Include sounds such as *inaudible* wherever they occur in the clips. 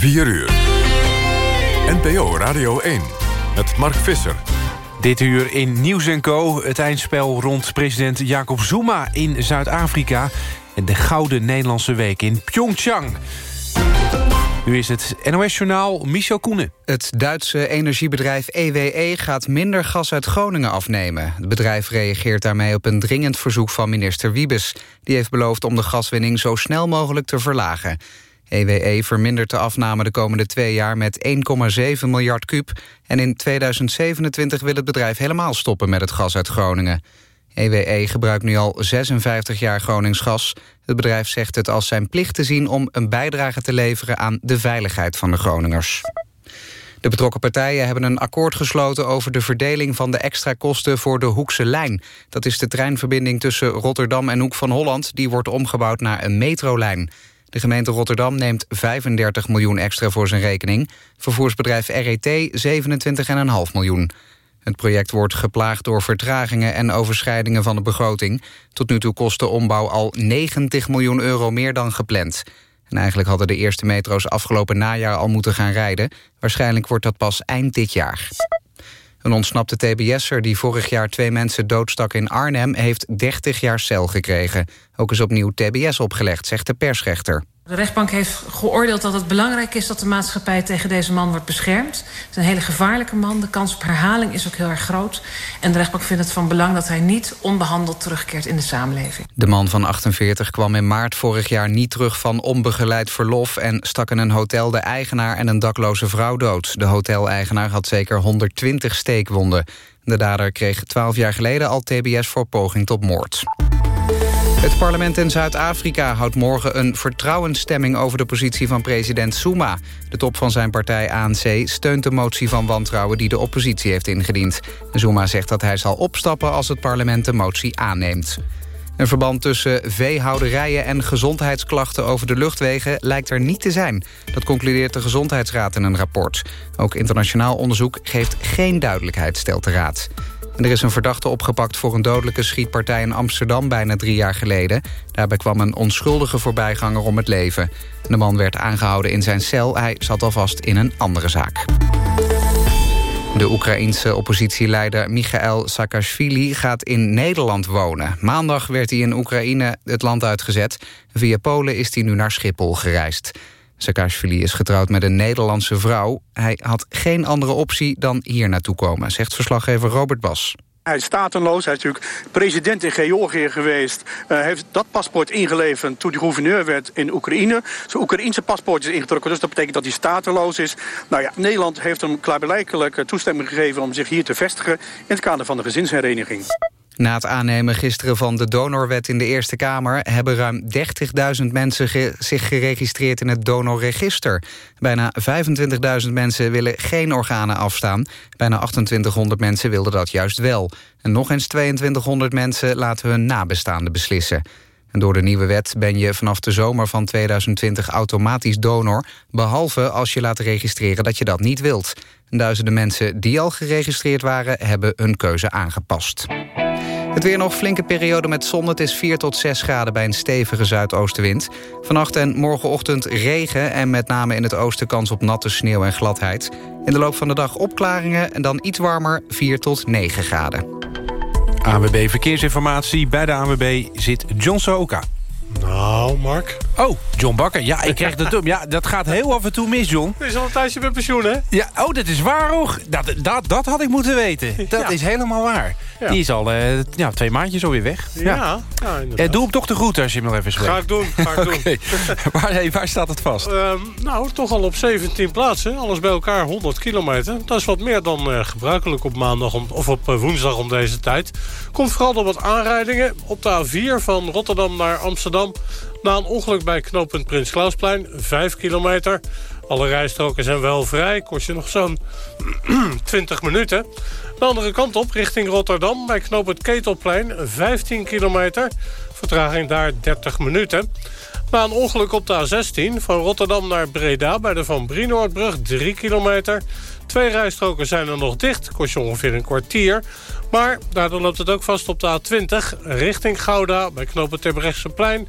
4 uur. NPO Radio 1 met Mark Visser. Dit uur in Nieuws Co. Het eindspel rond president Jacob Zuma in Zuid-Afrika... en de Gouden Nederlandse Week in Pyeongchang. Nu is het NOS-journaal Michel Koenen. Het Duitse energiebedrijf EWE gaat minder gas uit Groningen afnemen. Het bedrijf reageert daarmee op een dringend verzoek van minister Wiebes. Die heeft beloofd om de gaswinning zo snel mogelijk te verlagen. EWE vermindert de afname de komende twee jaar met 1,7 miljard kuub... en in 2027 wil het bedrijf helemaal stoppen met het gas uit Groningen. EWE gebruikt nu al 56 jaar Gronings gas. Het bedrijf zegt het als zijn plicht te zien om een bijdrage te leveren aan de veiligheid van de Groningers. De betrokken partijen hebben een akkoord gesloten over de verdeling van de extra kosten voor de Hoekse Lijn. Dat is de treinverbinding tussen Rotterdam en Hoek van Holland. Die wordt omgebouwd naar een metrolijn. De gemeente Rotterdam neemt 35 miljoen extra voor zijn rekening. Vervoersbedrijf RET 27,5 miljoen. Het project wordt geplaagd door vertragingen en overschrijdingen van de begroting. Tot nu toe kost de ombouw al 90 miljoen euro meer dan gepland. En eigenlijk hadden de eerste metro's afgelopen najaar al moeten gaan rijden. Waarschijnlijk wordt dat pas eind dit jaar. Een ontsnapte tbs'er die vorig jaar twee mensen doodstak in Arnhem... heeft 30 jaar cel gekregen. Ook is opnieuw tbs opgelegd, zegt de persrechter. De rechtbank heeft geoordeeld dat het belangrijk is... dat de maatschappij tegen deze man wordt beschermd. Het is een hele gevaarlijke man. De kans op herhaling is ook heel erg groot. En de rechtbank vindt het van belang dat hij niet onbehandeld terugkeert in de samenleving. De man van 48 kwam in maart vorig jaar niet terug van onbegeleid verlof... en stak in een hotel de eigenaar en een dakloze vrouw dood. De hoteleigenaar had zeker 120 steekwonden. De dader kreeg 12 jaar geleden al tbs voor poging tot moord. Het parlement in Zuid-Afrika houdt morgen een vertrouwensstemming... over de positie van president Zuma. De top van zijn partij ANC steunt de motie van wantrouwen... die de oppositie heeft ingediend. Zuma zegt dat hij zal opstappen als het parlement de motie aanneemt. Een verband tussen veehouderijen en gezondheidsklachten over de luchtwegen lijkt er niet te zijn. Dat concludeert de Gezondheidsraad in een rapport. Ook internationaal onderzoek geeft geen duidelijkheid, stelt de raad er is een verdachte opgepakt voor een dodelijke schietpartij in Amsterdam bijna drie jaar geleden. Daarbij kwam een onschuldige voorbijganger om het leven. De man werd aangehouden in zijn cel. Hij zat alvast in een andere zaak. De Oekraïense oppositieleider Michael Saakashvili gaat in Nederland wonen. Maandag werd hij in Oekraïne het land uitgezet. Via Polen is hij nu naar Schiphol gereisd. Saakashvili is getrouwd met een Nederlandse vrouw. Hij had geen andere optie dan hier naartoe komen, zegt verslaggever Robert Bas. Hij is statenloos, hij is natuurlijk president in Georgië geweest. Uh, heeft dat paspoort ingeleverd toen hij gouverneur werd in Oekraïne. Zijn Oekraïense paspoort is ingetrokken, dus dat betekent dat hij stateloos is. Nou ja, Nederland heeft hem klaarblijkelijk toestemming gegeven om zich hier te vestigen... in het kader van de gezinshereniging. Na het aannemen gisteren van de donorwet in de Eerste Kamer... hebben ruim 30.000 mensen zich geregistreerd in het donorregister. Bijna 25.000 mensen willen geen organen afstaan. Bijna 2800 mensen wilden dat juist wel. En nog eens 2200 mensen laten hun nabestaanden beslissen. En door de nieuwe wet ben je vanaf de zomer van 2020 automatisch donor... behalve als je laat registreren dat je dat niet wilt. duizenden mensen die al geregistreerd waren... hebben hun keuze aangepast. Het weer nog flinke periode met zon. Het is 4 tot 6 graden bij een stevige zuidoostenwind. Vannacht en morgenochtend regen en met name in het oosten kans op natte sneeuw en gladheid. In de loop van de dag opklaringen en dan iets warmer 4 tot 9 graden. ANWB Verkeersinformatie. Bij de ANWB zit John Soka. Nou, Mark. Oh, John Bakker. Ja, ik krijg de dum. Ja, dat gaat heel af en toe mis, John. Het is al een tijdje met pensioen, hè? Ja, oh, dat is waar, hoor. Dat, dat, dat had ik moeten weten. *laughs* Dat is helemaal waar. Die is al uh, ja, twee maandjes alweer weg. Ja, ja. uh, doe hem toch de groet als je hem nog even spreekt. Ga ik doen, ga ik *laughs* doen. waar, hey, waar staat het vast? Uh, nou, toch al op 17 plaatsen. Alles bij elkaar 100 kilometer. Dat is wat meer dan eh, gebruikelijk op maandag om, of op woensdag om deze tijd. Komt vooral door wat aanrijdingen. Op de A4 van Rotterdam naar Amsterdam na een ongeluk bij knooppunt Prins Klausplein, 5 kilometer. Alle rijstroken zijn wel vrij, kost je nog zo'n *clears throat* 20 minuten. De andere kant op, richting Rotterdam, bij knooppunt Ketelplein, 15 kilometer. Vertraging daar 30 minuten. Na een ongeluk op de A16 van Rotterdam naar Breda... bij de Van Brienoordbrug, 3 kilometer. Twee rijstroken zijn er nog dicht, kost je ongeveer een kwartier. Maar daardoor loopt het ook vast op de A20 richting Gouda... bij knooppunt Terbrechtseplein,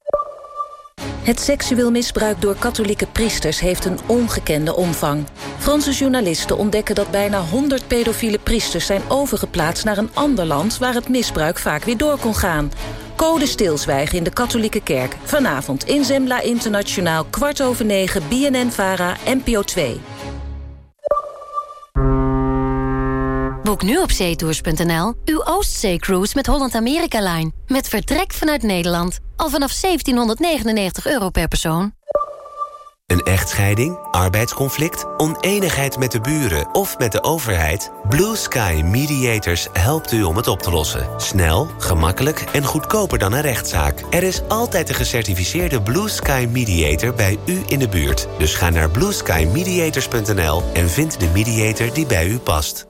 Het seksueel misbruik door katholieke priesters heeft een ongekende omvang. Franse journalisten ontdekken dat bijna 100 pedofiele priesters zijn overgeplaatst naar een ander land waar het misbruik vaak weer door kon gaan. Code stilzwijgen in de katholieke kerk. Vanavond in Zembla Internationaal, kwart over negen, BNN-VARA, NPO 2. Boek nu op zeetours.nl uw Oostzee-cruise met Holland America Line. Met vertrek vanuit Nederland. Al vanaf 1799 euro per persoon. Een echtscheiding, arbeidsconflict, oneenigheid met de buren of met de overheid? Blue Sky Mediators helpt u om het op te lossen. Snel, gemakkelijk en goedkoper dan een rechtszaak. Er is altijd een gecertificeerde Blue Sky Mediator bij u in de buurt. Dus ga naar blueskymediators.nl en vind de mediator die bij u past.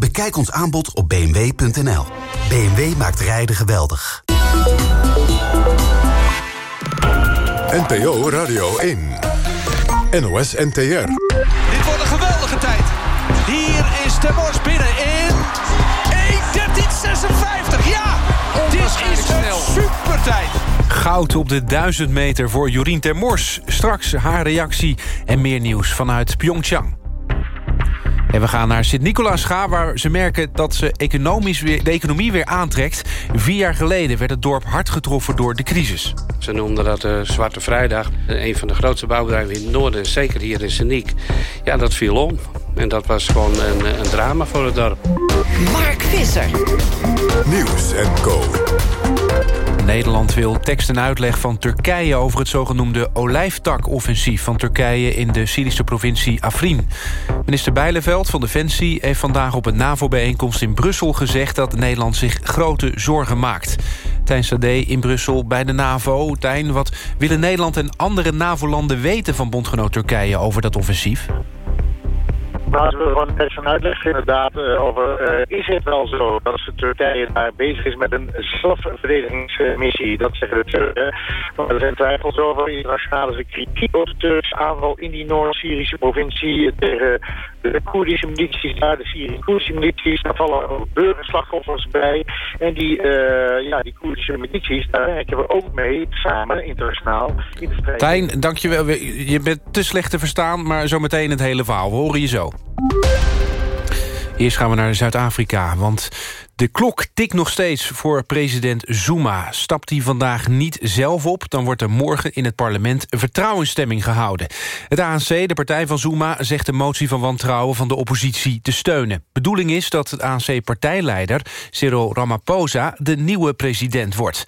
Bekijk ons aanbod op bmw.nl. BMW maakt rijden geweldig. NPO Radio 1. NOS NTR. Dit wordt een geweldige tijd. Hier is de Mors binnen in 1.13.56. Ja, dit is een supertijd. Goud op de 1000 meter voor Jorien Termors. Straks haar reactie en meer nieuws vanuit Pyeongchang. En we gaan naar Sint-Nicolaas gaan, waar ze merken dat ze economisch weer, de economie weer aantrekt. Vier jaar geleden werd het dorp hard getroffen door de crisis. Ze noemden dat de Zwarte Vrijdag. Een van de grootste bouwbedrijven in het noorden, zeker hier in Sint-Niek. Ja, dat viel om. En dat was gewoon een, een drama voor het dorp. Mark Visser. Nieuws en Co. Nederland wil tekst en uitleg van Turkije over het zogenoemde olijftakoffensief van Turkije in de Syrische provincie Afrin. Minister Bijleveld van Defensie heeft vandaag op een NAVO-bijeenkomst in Brussel gezegd dat Nederland zich grote zorgen maakt. Tijn Sade in Brussel bij de NAVO. Tijn, wat willen Nederland en andere NAVO-landen weten van bondgenoot Turkije over dat offensief? Maar we gewoon best van uitleg inderdaad uh, over... Uh, is het wel zo dat Turkije daar bezig is met een zelfverdedigingsmissie? Dat zeggen de Turken. Maar er zijn twijfels over. Internationale kritiek op de Turkse aanval in die Noord-Syrische provincie... tegen de Koerdische milities daar, de Syrische milities. Daar vallen burgerslachtoffers bij. En die, uh, ja, die Koerdische milities, daar werken we ook mee samen internationaal. In de strijd. Tijn, dankjewel. Je bent te slecht te verstaan, maar zometeen het hele verhaal. We horen je zo. Eerst gaan we naar Zuid-Afrika, want de klok tikt nog steeds voor president Zuma. Stapt hij vandaag niet zelf op... dan wordt er morgen in het parlement een vertrouwensstemming gehouden. Het ANC, de partij van Zuma, zegt de motie van wantrouwen... van de oppositie te steunen. Bedoeling is dat het ANC-partijleider Cyril Ramaphosa... de nieuwe president wordt.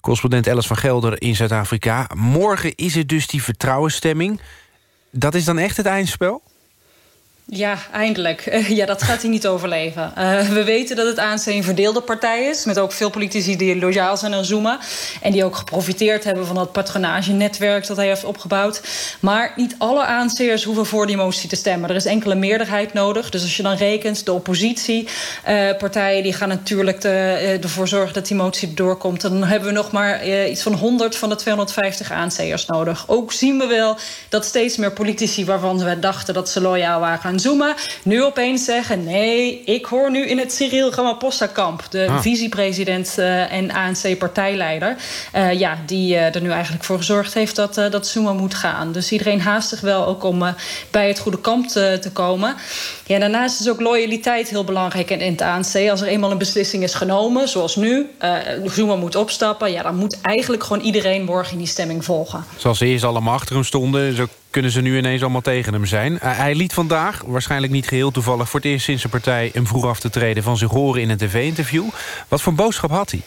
Correspondent Alice van Gelder in Zuid-Afrika. Morgen is het dus die vertrouwensstemming. Dat is dan echt het eindspel? Ja, eindelijk. *laughs* Ja, dat gaat hij niet overleven. Uh, we weten dat het ANC een verdeelde partij is... met ook veel politici die loyaal zijn aan Zuma... en die ook geprofiteerd hebben van dat patronagenetwerk... dat hij heeft opgebouwd. Maar niet alle ANC'ers hoeven voor die motie te stemmen. Er is enkele meerderheid nodig. Dus als je dan rekent, de oppositiepartijen... Uh, die gaan natuurlijk te, ervoor zorgen dat die motie doorkomt. Dan hebben we nog maar iets van 100 van de 250 ANC'ers nodig. Ook zien we wel dat steeds meer politici... waarvan we dachten dat ze loyaal waren Zuma. Nu opeens zeggen, nee, ik hoor nu in het Cyril Ramaphosa-kamp... de Ah. vicepresident eh, en ANC-partijleider... eh, ja, die eh, er nu eigenlijk voor gezorgd heeft dat, dat Zuma moet gaan. Dus iedereen haast zich wel ook om bij het goede kamp te, te komen. Ja, daarnaast is ook loyaliteit heel belangrijk in, in het ANC. Als er eenmaal een beslissing is genomen, zoals nu... Zuma moet opstappen, ja, dan moet eigenlijk gewoon iedereen morgen in die stemming volgen. Zoals eerst allemaal achter hem stonden... zo kunnen ze nu ineens allemaal tegen hem zijn. Uh, hij liet vandaag, waarschijnlijk niet geheel toevallig... voor het eerst sinds zijn partij hem vroeg af te treden... van zich horen in een tv-interview. Wat voor boodschap had hij?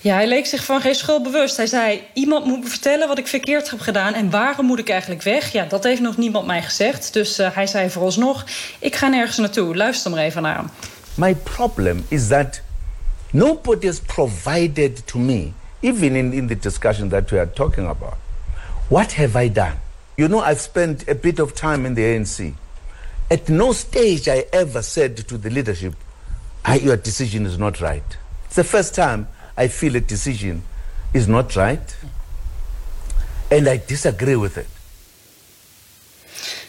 Ja, hij leek zich van geen schuld bewust. Hij zei, iemand moet me vertellen wat ik verkeerd heb gedaan... en waarom moet ik eigenlijk weg? Ja, dat heeft nog niemand mij gezegd. Dus uh, hij zei vooralsnog, ik ga nergens naartoe. Luister maar even naar hem. My problem is that nobody has provided to me... even in, in the discussion that we are talking about... what have I done? You know, I've spent a bit of time in the ANC. At no stage I ever said to the leadership, "Ah, your decision is not right. It's the first time I feel a decision is not right. And I disagree with it.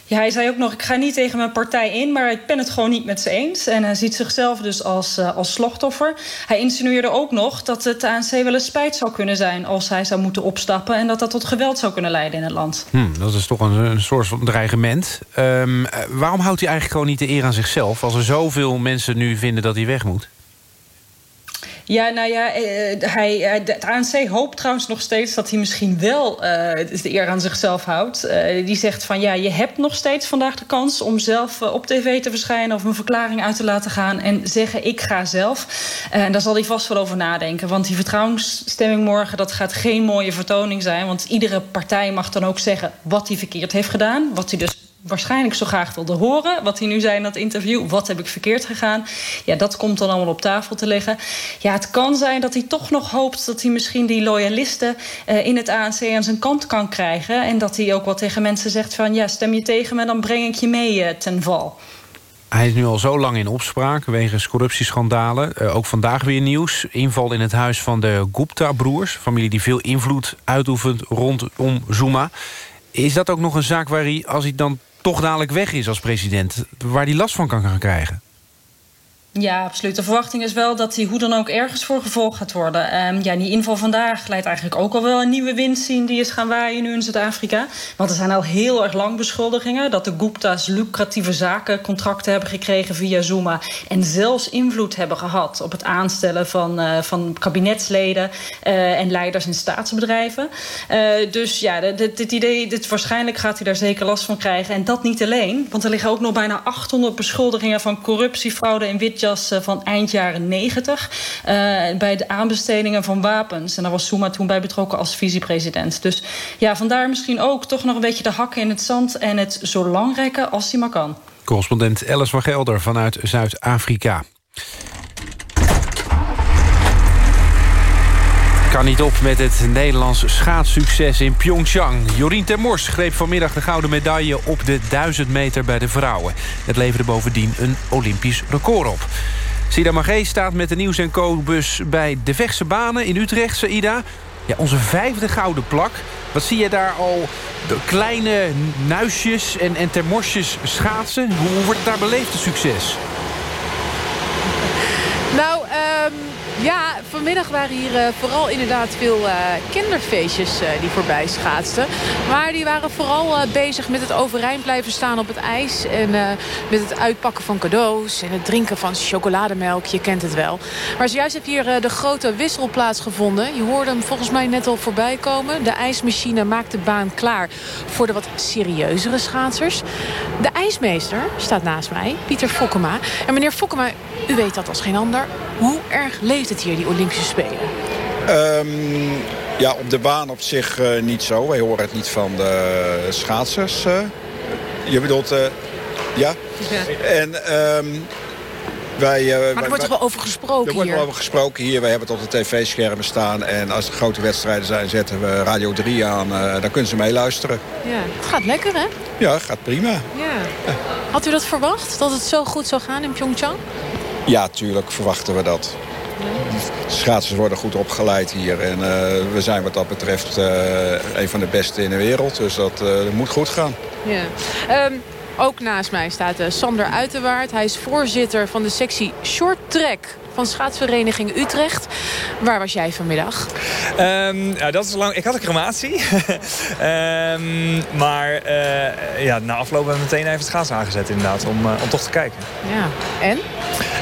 Ja, hij zei ook nog, ik ga niet tegen mijn partij in... maar ik ben het gewoon niet met ze eens. En hij ziet zichzelf dus als, uh, als slachtoffer. Hij insinueerde ook nog dat het ANC wel eens spijt zou kunnen zijn... als hij zou moeten opstappen... en dat dat tot geweld zou kunnen leiden in het land. Hm, dat is toch een, een soort van dreigement. Um, uh, waarom houdt hij eigenlijk gewoon niet de eer aan zichzelf... als er zoveel mensen nu vinden dat hij weg moet? Ja, nou ja, hij, het ANC hoopt trouwens nog steeds dat hij misschien wel uh, de eer aan zichzelf houdt. Die zegt van ja, je hebt nog steeds vandaag de kans om zelf op tv te verschijnen of een verklaring uit te laten gaan en zeggen ik ga zelf. en daar zal hij vast wel over nadenken. Want die vertrouwensstemming morgen, dat gaat geen mooie vertoning zijn. Want iedere partij mag dan ook zeggen wat hij verkeerd heeft gedaan. Wat hij dus waarschijnlijk zo graag wilde horen. Wat hij nu zei in dat interview. Wat heb ik verkeerd gegaan? Ja, dat komt dan allemaal op tafel te liggen. Ja, het kan zijn dat hij toch nog hoopt... dat hij misschien die loyalisten uh, in het ANC aan zijn kant kan krijgen. En dat hij ook wel tegen mensen zegt van... ja, stem je tegen me, dan breng ik je mee uh, ten val. Hij is nu al zo lang in opspraak wegens corruptieschandalen. Uh, ook vandaag weer nieuws. Inval in het huis van de Gupta-broers. Familie die veel invloed uitoefent rondom Zuma. Is dat ook nog een zaak waar hij, als hij dan toch dadelijk weg is als president... waar hij last van kan gaan krijgen? Ja, absoluut. De verwachting is wel dat hij hoe dan ook ergens voor gevolgd gaat worden. Um, ja, die inval vandaag leidt eigenlijk ook al wel een nieuwe wind zien... die is gaan waaien nu in Zuid-Afrika. Want er zijn al heel erg lang beschuldigingen... dat de Gupta's lucratieve zakencontracten hebben gekregen via Zuma... en zelfs invloed hebben gehad op het aanstellen van, uh, van kabinetsleden... Uh, en leiders in staatsbedrijven. Uh, dus ja, dit, dit idee, dit, waarschijnlijk gaat hij daar zeker last van krijgen. En dat niet alleen, want er liggen ook nog bijna 800 beschuldigingen... van corruptie, fraude en witjas van eind jaren 90 uh, bij de aanbestedingen van wapens. En daar was Zuma toen bij betrokken als vicepresident. Dus ja, vandaar misschien ook toch nog een beetje de hakken in het zand... en het zo lang rekken als hij maar kan. Correspondent Alice van Gelder vanuit Zuid-Afrika. Kan niet op met het Nederlands schaatssucces in Pyeongchang. Jorien Termors greep vanmiddag de gouden medaille op de 1000 meter bij de vrouwen. Het leverde bovendien een Olympisch record op. Sida Magé staat met de Nieuws Co-bus bij de Vechtse Banen in Utrecht. Saida, ja, onze vijfde gouden plak. Wat zie je daar al? De kleine nuisjes en, en termosjes schaatsen. Hoe, hoe wordt het daar beleefd, het succes? Nou, um, ja, vanmiddag waren hier uh, vooral inderdaad veel uh, kinderfeestjes uh, die voorbij schaatsten. Maar die waren vooral bezig met het overeind blijven staan op het ijs. En met het uitpakken van cadeaus en het drinken van chocolademelk. Je kent het wel. Maar zojuist heeft hier de grote wissel plaatsgevonden. Je hoorde hem volgens mij net al voorbij komen. De ijsmachine maakt de baan klaar voor de wat serieuzere schaatsers. De ijsmeester staat naast mij, Pieter Fokkema. En meneer Fokkema, u weet dat als geen ander. Hoe erg leeft het hier, die Olympische Spelen? Um, ja, op de baan op zich uh, niet zo. Wij horen het niet van de schaatsers. Uh. Je bedoelt, uh, ja? ja? En um, wij... maar er wij, wordt er wel over gesproken Er wordt hier? wel over gesproken hier. Wij hebben het op de tv-schermen staan. En als er grote wedstrijden zijn, zetten we Radio 3 aan. dan kunnen ze meeluisteren. Ja, het gaat lekker, hè? Ja, het gaat prima. Ja. Had u dat verwacht, dat het zo goed zou gaan in Pyeongchang? Ja, tuurlijk verwachten we dat. Schaatsers worden goed opgeleid hier. En uh, we zijn wat dat betreft uh, een van de beste in de wereld. Dus dat, uh, dat moet goed gaan. Ja. Um, Ook naast mij staat uh, Sander Uiterwaard. Hij is voorzitter van de sectie Short Track van schaatsvereniging Utrecht. Waar was jij vanmiddag? Um, ja, dat is lang. Ik had een crematie. um, *laughs* maar uh, ja, na afloop hebben we meteen even het schaatsen aangezet inderdaad. Om, uh, om toch te kijken. Ja, en?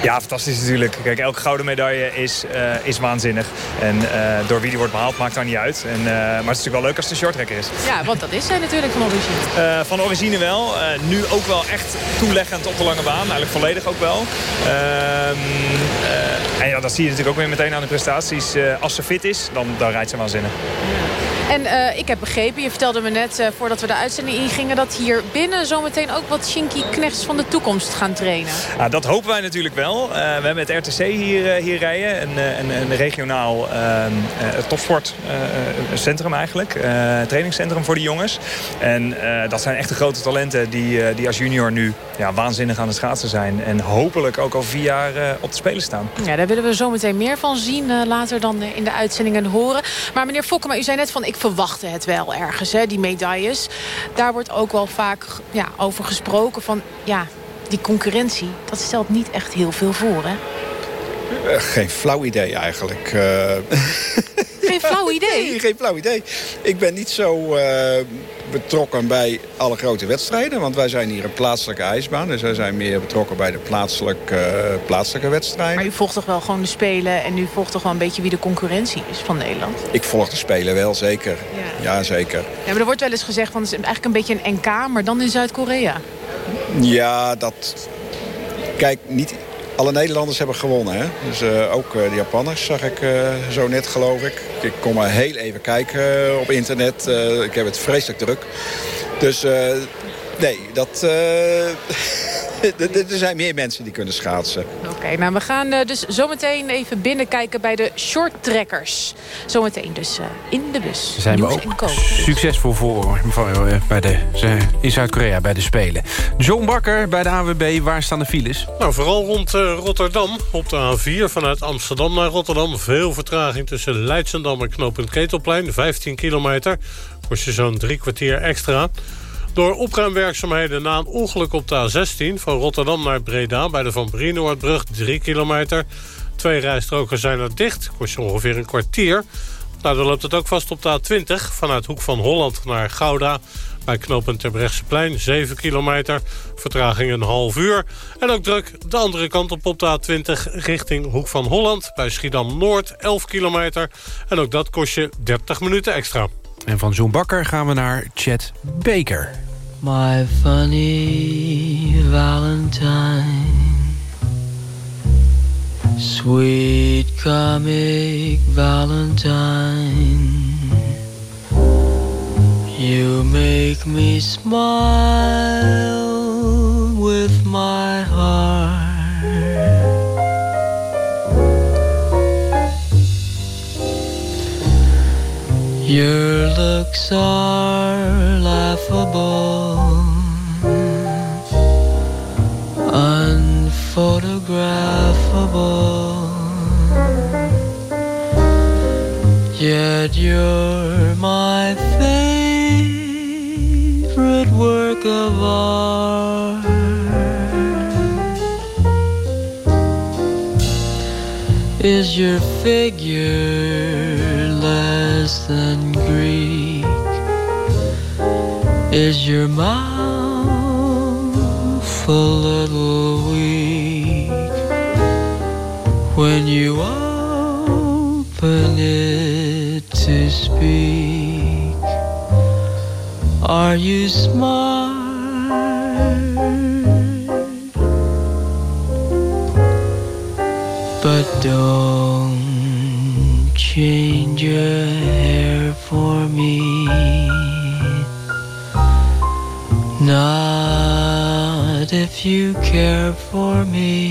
Ja, fantastisch natuurlijk. Kijk, elke gouden medaille is, uh, is waanzinnig. En door wie die wordt behaald maakt daar niet uit. En, maar het is natuurlijk wel leuk als het een shorttracker is. Ja, want dat is zij natuurlijk van origine. van origine wel. nu ook wel echt toeleggend op de lange baan. Eigenlijk volledig ook wel. Ehm, en ja, dat zie je natuurlijk ook weer meteen aan de prestaties. Als ze fit is, dan, dan rijdt ze waanzinnig. En uh, ik heb begrepen, je vertelde me net uh, voordat we de uitzending ingingen... dat hier binnen zometeen ook wat Shinky Knechts van de toekomst gaan trainen. Ja, dat hopen wij natuurlijk wel. Uh, we hebben het RTC hier, hier rijden. Een, een, een regionaal ehm, topsportcentrum eigenlijk. trainingscentrum voor de jongens. En dat zijn echt de grote talenten die, die als junior nu ja, waanzinnig aan het schaatsen zijn. En hopelijk ook al vier jaar op de Spelen staan. Ja, daar willen we zometeen meer van zien. later dan in de uitzendingen horen. Maar meneer Fokkema, u zei net van... ik verwachtte het wel ergens, hè, die medailles. Daar wordt ook wel vaak ja, over gesproken van... ja, die concurrentie, dat stelt niet echt heel veel voor, hè? Uh, geen flauw idee eigenlijk. Uh... *laughs* Geen flauw idee? Nee, geen flauw idee. Ik ben niet zo uh, betrokken bij alle grote wedstrijden. Want wij zijn hier een plaatselijke ijsbaan. Dus wij zijn meer betrokken bij de plaatselijke, plaatselijke wedstrijden. Maar u volgt toch wel gewoon de Spelen... en u volgt toch wel een beetje wie de concurrentie is van Nederland? Ik volg de Spelen wel, zeker. Ja, ja zeker. Ja, maar er wordt wel eens gezegd... van het is eigenlijk een beetje een NK, maar dan in Zuid-Korea. Ja, dat... Kijk, niet alle Nederlanders hebben gewonnen. Hè? Dus uh, ook uh, de Japanners zag ik uh, zo net, geloof ik. Ik kom maar heel even kijken op internet. ik heb het vreselijk druk. Dus nee, dat... *laughs* *laughs* er zijn meer mensen die kunnen schaatsen. Oké, nou we gaan uh, dus zometeen even binnenkijken bij de shorttrekkers. Zometeen dus uh, in de bus. Zijn we ook succesvol voor uh, bij de, in Zuid-Korea bij de Spelen. John Bakker bij de AWB, waar staan de files? Nou, vooral rond Rotterdam. Op de A4 vanuit Amsterdam naar Rotterdam. Veel vertraging tussen Leidsendam en knooppunt Ketelplein. 15 kilometer. Kost je zo'n drie kwartier extra. Door opruimwerkzaamheden na een ongeluk op de A16... van Rotterdam naar Breda bij de Van Brienoordbrug 3 kilometer. Twee rijstroken zijn er dicht, kost je ongeveer een kwartier. Nou, loopt het ook vast op de A20 vanuit Hoek van Holland naar Gouda... bij knooppunt Terbrechtseplein, 7 kilometer, vertraging een half uur. En ook druk de andere kant op op de A20 richting Hoek van Holland... bij Schiedam-Noord, 11 kilometer. En ook dat kost je 30 minuten extra. En van Zo'n Bakker gaan we naar Chet Baker. My funny Valentine. Sweet comic Valentine. You make me smile with my heart Your looks are laughable, unphotographable. Yet you're my favorite work of art. Is your figure less than Greek? Is your mouth a little weak when you open it to speak? Are you smart? Care for me.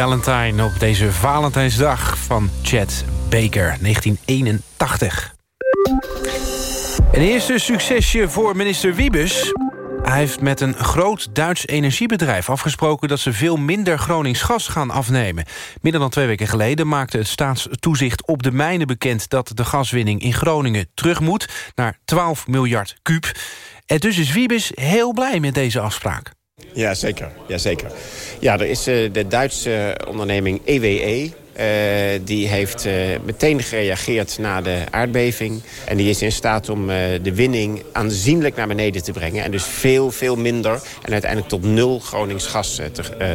Valentine op deze Valentijnsdag van Chet Baker, 1981. Een eerste succesje voor minister Wiebes. Hij heeft met een groot Duits energiebedrijf afgesproken... dat ze veel minder Gronings gas gaan afnemen. Minder dan twee weken geleden maakte het staatstoezicht op de mijnen bekend... dat de gaswinning in Groningen terug moet naar 12 miljard kuub. En dus is Wiebes heel blij met deze afspraak. Ja, zeker. Ja, zeker. Ja, er is uh, de Duitse onderneming EWE... Uh, die heeft uh, meteen gereageerd na de aardbeving. En die is in staat om de winning aanzienlijk naar beneden te brengen. En dus veel, veel minder en uiteindelijk tot nul Gronings gas te,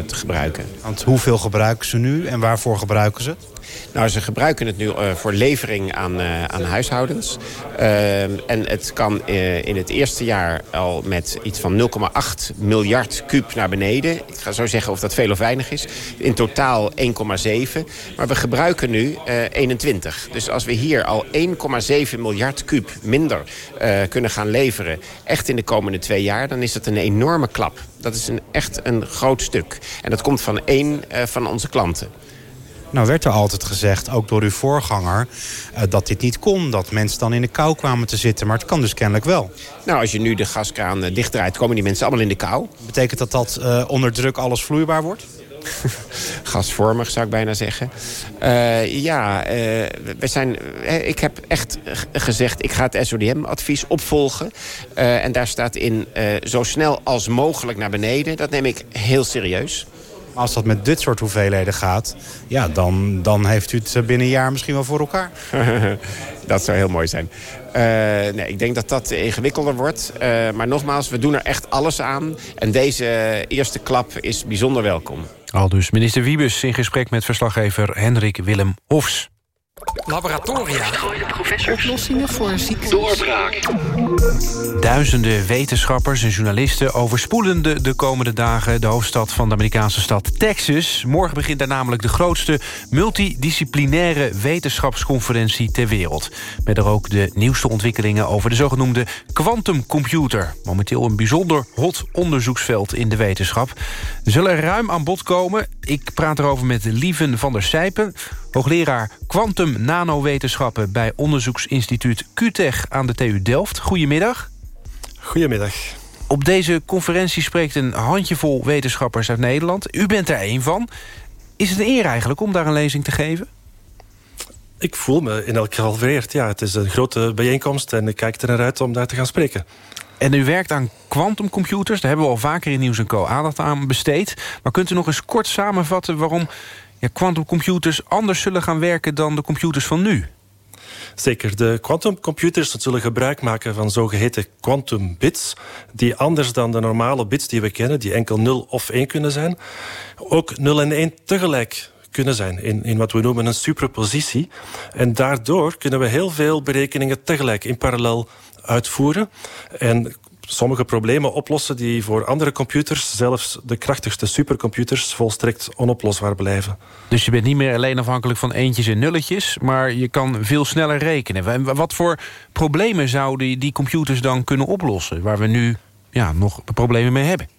te gebruiken. Want hoeveel gebruiken ze nu en waarvoor gebruiken ze het? Nou, ze gebruiken het nu uh, voor levering aan, uh, aan huishoudens. Uh, en het kan in het eerste jaar al met iets van 0,8 miljard kuub naar beneden. Ik ga zo zeggen of dat veel of weinig is. In totaal 1,7. Maar we gebruiken nu 21. Dus als we hier al 1,7 miljard kuub minder kunnen gaan leveren... echt in de komende twee jaar, dan is dat een enorme klap. Dat is een, echt een groot stuk. En dat komt van één van onze klanten. Nou werd er altijd gezegd, ook door uw voorganger... Uh, dat dit niet kon, dat mensen dan in de kou kwamen te zitten. Maar het kan dus kennelijk wel. Nou, als je nu de gaskraan uh, dichtdraait, komen die mensen allemaal in de kou. Betekent dat dat uh, onder druk alles vloeibaar wordt? *laughs* Gasvormig, zou ik bijna zeggen. ja, we zijn, ik heb echt gezegd... ik ga het SODM-advies opvolgen. en daar staat in zo snel als mogelijk naar beneden. Dat neem ik heel serieus. Als dat met dit soort hoeveelheden gaat... Ja, dan, dan heeft u het binnen een jaar misschien wel voor elkaar. *laughs* dat zou heel mooi zijn. Uh, nee, ik denk dat dat ingewikkelder wordt. Uh, maar nogmaals, we doen er echt alles aan. En deze eerste klap is bijzonder welkom. Al dus minister Wiebes in gesprek met verslaggever Hendrik Willem Hofs. Laboratoria. Oplossingen voor ziektes. Doorbraak. Duizenden wetenschappers en journalisten overspoelen de, de komende dagen... de hoofdstad van de Amerikaanse stad Texas. Morgen begint daar namelijk de grootste multidisciplinaire wetenschapsconferentie ter wereld. Met er ook de nieuwste ontwikkelingen over de zogenoemde quantumcomputer. Momenteel een bijzonder hot onderzoeksveld in de wetenschap. Zullen er ruim aan bod komen. Ik praat erover met Lieven van der Sijpen hoogleraar Quantum Nanowetenschappen... bij onderzoeksinstituut QTech aan de TU Delft. Goedemiddag. Goedemiddag. Op deze conferentie spreekt een handjevol wetenschappers uit Nederland. U bent er één van. Is het een eer eigenlijk om daar een lezing te geven? Ik voel me in elk geval vereerd. Ja, het is een grote bijeenkomst en ik kijk er naar uit om daar te gaan spreken. En u werkt aan quantumcomputers. Daar hebben we al vaker in Nieuws Co aandacht aan besteed. Maar kunt u nog eens kort samenvatten waarom quantumcomputers anders zullen gaan werken dan de computers van nu? Zeker. De quantumcomputers zullen gebruik maken van zogeheten quantum bits... die anders dan de normale bits die we kennen... die enkel 0 of 1 kunnen zijn... ook 0 en 1 tegelijk kunnen zijn in, in wat we noemen een superpositie. En daardoor kunnen we heel veel berekeningen tegelijk in parallel uitvoeren. En sommige problemen oplossen die voor andere computers, zelfs de krachtigste supercomputers, volstrekt onoplosbaar blijven. Dus je bent niet meer alleen afhankelijk van eentjes en nulletjes, maar je kan veel sneller rekenen. En wat voor problemen zouden die computers dan kunnen oplossen, waar we nu ja, nog problemen mee hebben?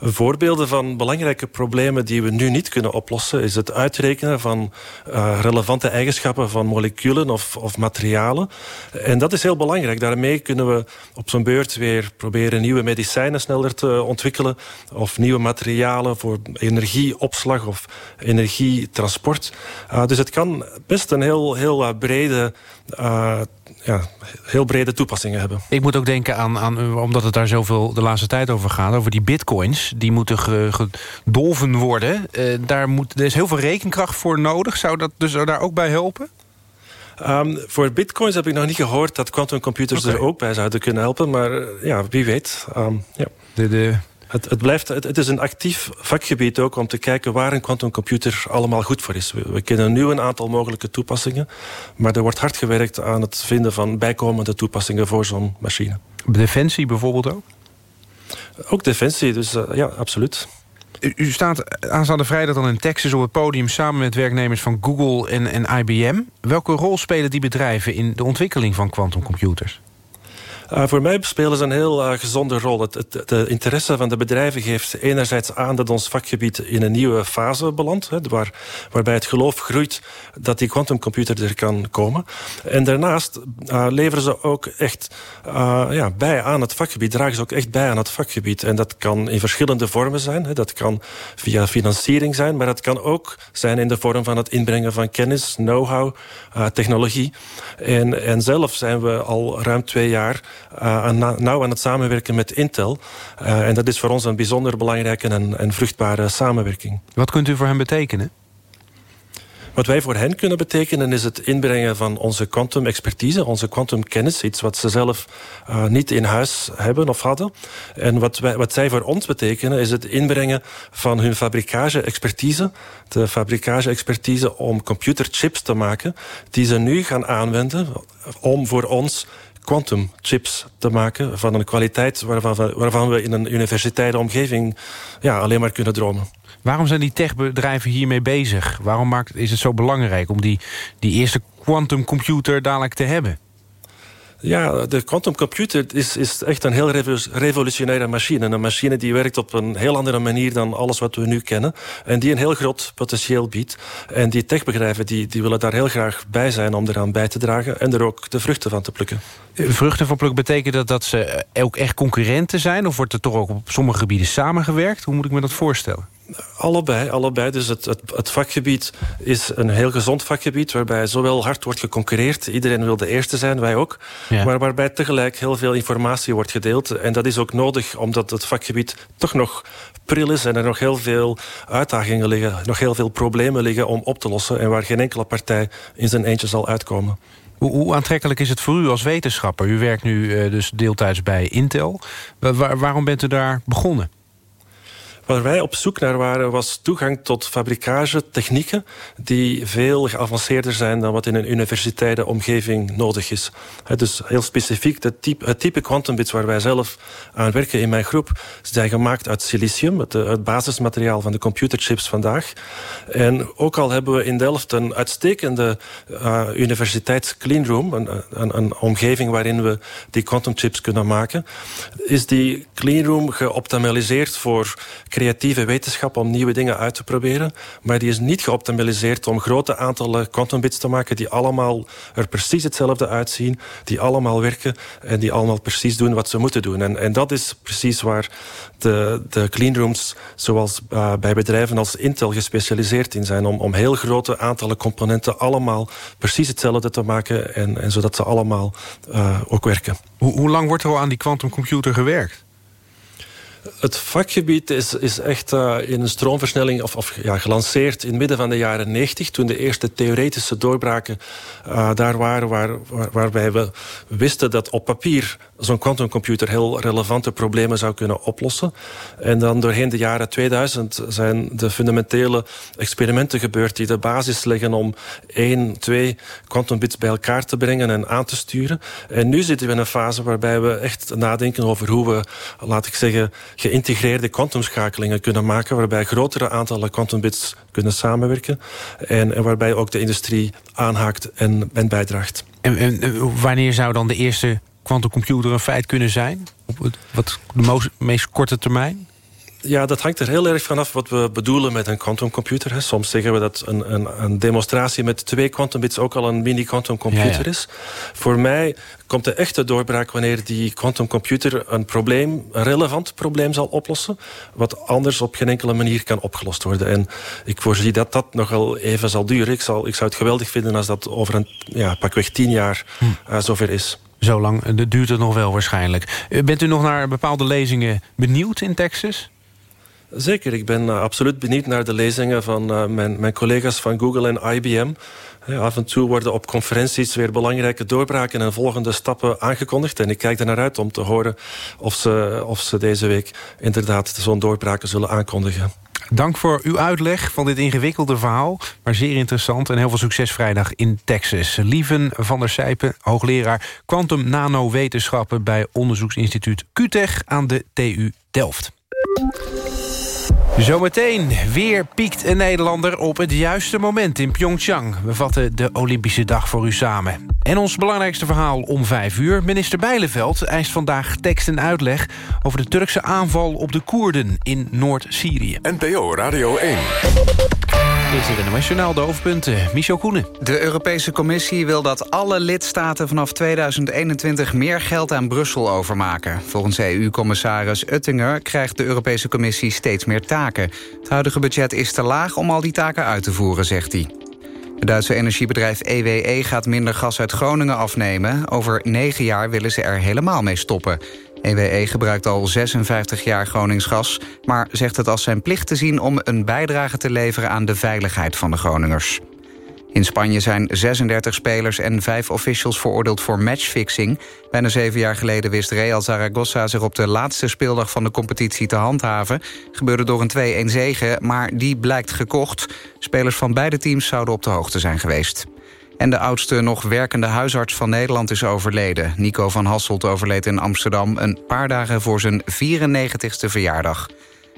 Voorbeelden van belangrijke problemen die we nu niet kunnen oplossen... is het uitrekenen van uh, relevante eigenschappen van moleculen of, of, materialen. En dat is heel belangrijk. Daarmee kunnen we op zo'n beurt weer proberen nieuwe medicijnen sneller te ontwikkelen... of nieuwe materialen voor energieopslag of energietransport. Uh, dus het kan best een heel, heel uh, brede uh, ja, heel brede toepassingen hebben. Ik moet ook denken aan, aan, omdat het daar zoveel de laatste tijd over gaat... over die bitcoins, die moeten gedolven worden. Uh, daar, moet, er is heel veel rekenkracht voor nodig. Zou dat dus daar ook bij helpen? Um, voor bitcoins heb ik nog niet gehoord dat quantumcomputers okay. er ook bij zouden kunnen helpen. Maar uh, ja, wie weet. Um, ja. de, de het, het, blijft, het, het, is een actief vakgebied ook om te kijken waar een quantumcomputer allemaal goed voor is. We, we, kennen nu een aantal mogelijke toepassingen, maar er wordt hard gewerkt aan het vinden van bijkomende toepassingen voor zo'n machine. Defensie bijvoorbeeld ook? Ook defensie, dus uh, ja, absoluut. U, u staat aanstaande vrijdag dan in Texas op het podium... samen met werknemers van Google en, en IBM. Welke rol spelen die bedrijven in de ontwikkeling van quantumcomputers? Uh, voor mij spelen ze een heel uh, gezonde rol. Het, het, de interesse van de bedrijven geeft enerzijds aan dat ons vakgebied in een nieuwe fase belandt, waar, waarbij het geloof groeit dat die quantumcomputer er kan komen. En daarnaast uh, leveren ze ook echt ja, bij aan het vakgebied, dragen ze ook echt bij aan het vakgebied. En dat kan in verschillende vormen zijn. Dat kan via financiering zijn, maar dat kan ook zijn in de vorm van het inbrengen van kennis, know-how, technologie. En, en zelf zijn we al ruim twee jaar nauw aan het samenwerken met Intel. Uh, en dat is voor ons een bijzonder belangrijke en, en vruchtbare samenwerking. Wat kunt u voor hen betekenen? Wat wij voor hen kunnen betekenen is het inbrengen van onze quantum expertise, onze quantum kennis, iets wat ze zelf uh, niet in huis hebben of hadden. En wat, wij, wat zij voor ons betekenen is het inbrengen van hun fabrikage expertise, de fabrikage expertise om computerchips te maken, die ze nu gaan aanwenden om voor ons quantum chips te maken van een kwaliteit waarvan, waarvan we in een universitaire omgeving ja, alleen maar kunnen dromen. Waarom zijn die techbedrijven hiermee bezig? Waarom maakt, is het zo belangrijk om die, die eerste quantumcomputer dadelijk te hebben? Ja, de quantumcomputer is, is echt een heel revolutionaire machine. Een machine die werkt op een heel andere manier dan alles wat we nu kennen. En die een heel groot potentieel biedt. En die techbedrijven die, die willen daar heel graag bij zijn om eraan bij te dragen. En er ook de vruchten van te plukken. Vruchten van plukken betekent dat dat ze ook echt concurrenten zijn? Of wordt er toch ook op sommige gebieden samengewerkt? Hoe moet ik me dat voorstellen? Allebei, allebei. Dus het, het, het, vakgebied is een heel gezond vakgebied... waarbij zowel hard wordt geconcurreerd. Iedereen wil de eerste zijn, wij ook. Maar waarbij tegelijk heel veel informatie wordt gedeeld. En dat is ook nodig, omdat het vakgebied toch nog pril is... en er nog heel veel uitdagingen liggen, nog heel veel problemen liggen om op te lossen... en waar geen enkele partij in zijn eentje zal uitkomen. Hoe, hoe aantrekkelijk is het voor u als wetenschapper? U werkt nu uh, dus deeltijds bij Intel. waarom bent u daar begonnen? Waar wij op zoek naar waren was toegang tot fabrikagetechnieken die veel geavanceerder zijn dan wat in een universitaire omgeving nodig is. dus heel specifiek het type, het type quantumbits waar wij zelf aan werken in mijn groep zijn gemaakt uit silicium, het, het basismateriaal van de computerchips vandaag. En ook al hebben we in Delft een uitstekende uh, universiteitscleanroom, een, een, een omgeving waarin we die quantumchips kunnen maken, is die cleanroom geoptimaliseerd voor creatieve wetenschap om nieuwe dingen uit te proberen. Maar die is niet geoptimaliseerd om grote aantallen quantumbits te maken... die allemaal er precies hetzelfde uitzien, die allemaal werken... en die allemaal precies doen wat ze moeten doen. En, en dat is precies waar de, de cleanrooms, zoals uh, bij bedrijven als Intel gespecialiseerd in zijn... om, om heel grote aantallen componenten allemaal precies hetzelfde te maken... en, en zodat ze allemaal uh, ook werken. Hoe, hoe lang wordt er al aan die quantumcomputer gewerkt? Het vakgebied is, is echt uh, in een stroomversnelling of, ja, gelanceerd in het midden van de jaren 90, toen de eerste theoretische doorbraken uh, daar waren, waar, waarbij we wisten dat op papier zo'n quantumcomputer heel relevante problemen zou kunnen oplossen. En dan doorheen de jaren 2000 zijn de fundamentele experimenten gebeurd die de basis leggen om één, twee quantumbits bij elkaar te brengen en aan te sturen. En nu zitten we in een fase waarbij we echt nadenken over hoe we, laat ik zeggen, geïntegreerde kwantumschakelingen kunnen maken, waarbij grotere aantallen quantumbits kunnen samenwerken en, waarbij ook de industrie aanhaakt en, bijdraagt. En, wanneer zou dan de eerste quantumcomputer een feit kunnen zijn? Op wat de meest korte termijn? Ja, dat hangt er heel erg vanaf wat we bedoelen met een quantumcomputer. Soms zeggen we dat een, een, een demonstratie met twee quantumbits ook al een mini-quantumcomputer is. Voor mij komt de echte doorbraak wanneer die quantumcomputer een probleem, een relevant probleem zal oplossen, wat anders op geen enkele manier kan opgelost worden. En ik voorzie dat dat nogal even zal duren. Ik, zal, ik zou het geweldig vinden als dat over een ja, pakweg tien jaar hm. uh, zover is. Zo lang dat duurt het nog wel waarschijnlijk. Eh, bent u nog naar bepaalde lezingen benieuwd in Texas? Zeker, ik ben uh, absoluut benieuwd naar de lezingen van uh, mijn, mijn, collega's van Google en IBM. Af en toe worden op conferenties weer belangrijke doorbraken en volgende stappen aangekondigd. En ik kijk er naar uit om te horen of ze, of ze deze week inderdaad zo'n doorbraken zullen aankondigen. Dank voor uw uitleg van dit ingewikkelde verhaal. Maar zeer interessant en heel veel succes vrijdag in Texas. Lieven van der Sijpen, hoogleraar Quantum Nanowetenschappen... bij onderzoeksinstituut QTech aan de TU Delft. Zometeen weer piekt een Nederlander op het juiste moment in Pyeongchang. We vatten de Olympische dag voor u samen. En ons belangrijkste verhaal om vijf uur. Minister Bijleveld eist vandaag tekst en uitleg... over de Turkse aanval op de Koerden in Noord-Syrië. NPO Radio 1. Is het nationaal de hoofdpunten. De Europese Commissie wil dat alle lidstaten vanaf 2021 meer geld aan Brussel overmaken. Volgens EU-commissaris Uttinger krijgt de Europese Commissie steeds meer taken. Het huidige budget is te laag om al die taken uit te voeren, zegt hij. Het Duitse energiebedrijf EWE gaat minder gas uit Groningen afnemen. Over negen jaar willen ze er helemaal mee stoppen. EWE gebruikt al 56 jaar Groningsgas... maar zegt het als zijn plicht te zien om een bijdrage te leveren... aan de veiligheid van de Groningers. In Spanje zijn 36 spelers en 5 officials veroordeeld voor matchfixing. Bijna zeven jaar geleden wist Real Zaragoza zich op de laatste speeldag van de competitie te handhaven. Gebeurde door een 2-1 zege, maar die blijkt gekocht. Spelers van beide teams zouden op de hoogte zijn geweest. En de oudste nog werkende huisarts van Nederland is overleden. Nico van Hasselt overleed in Amsterdam een paar dagen voor zijn 94ste verjaardag.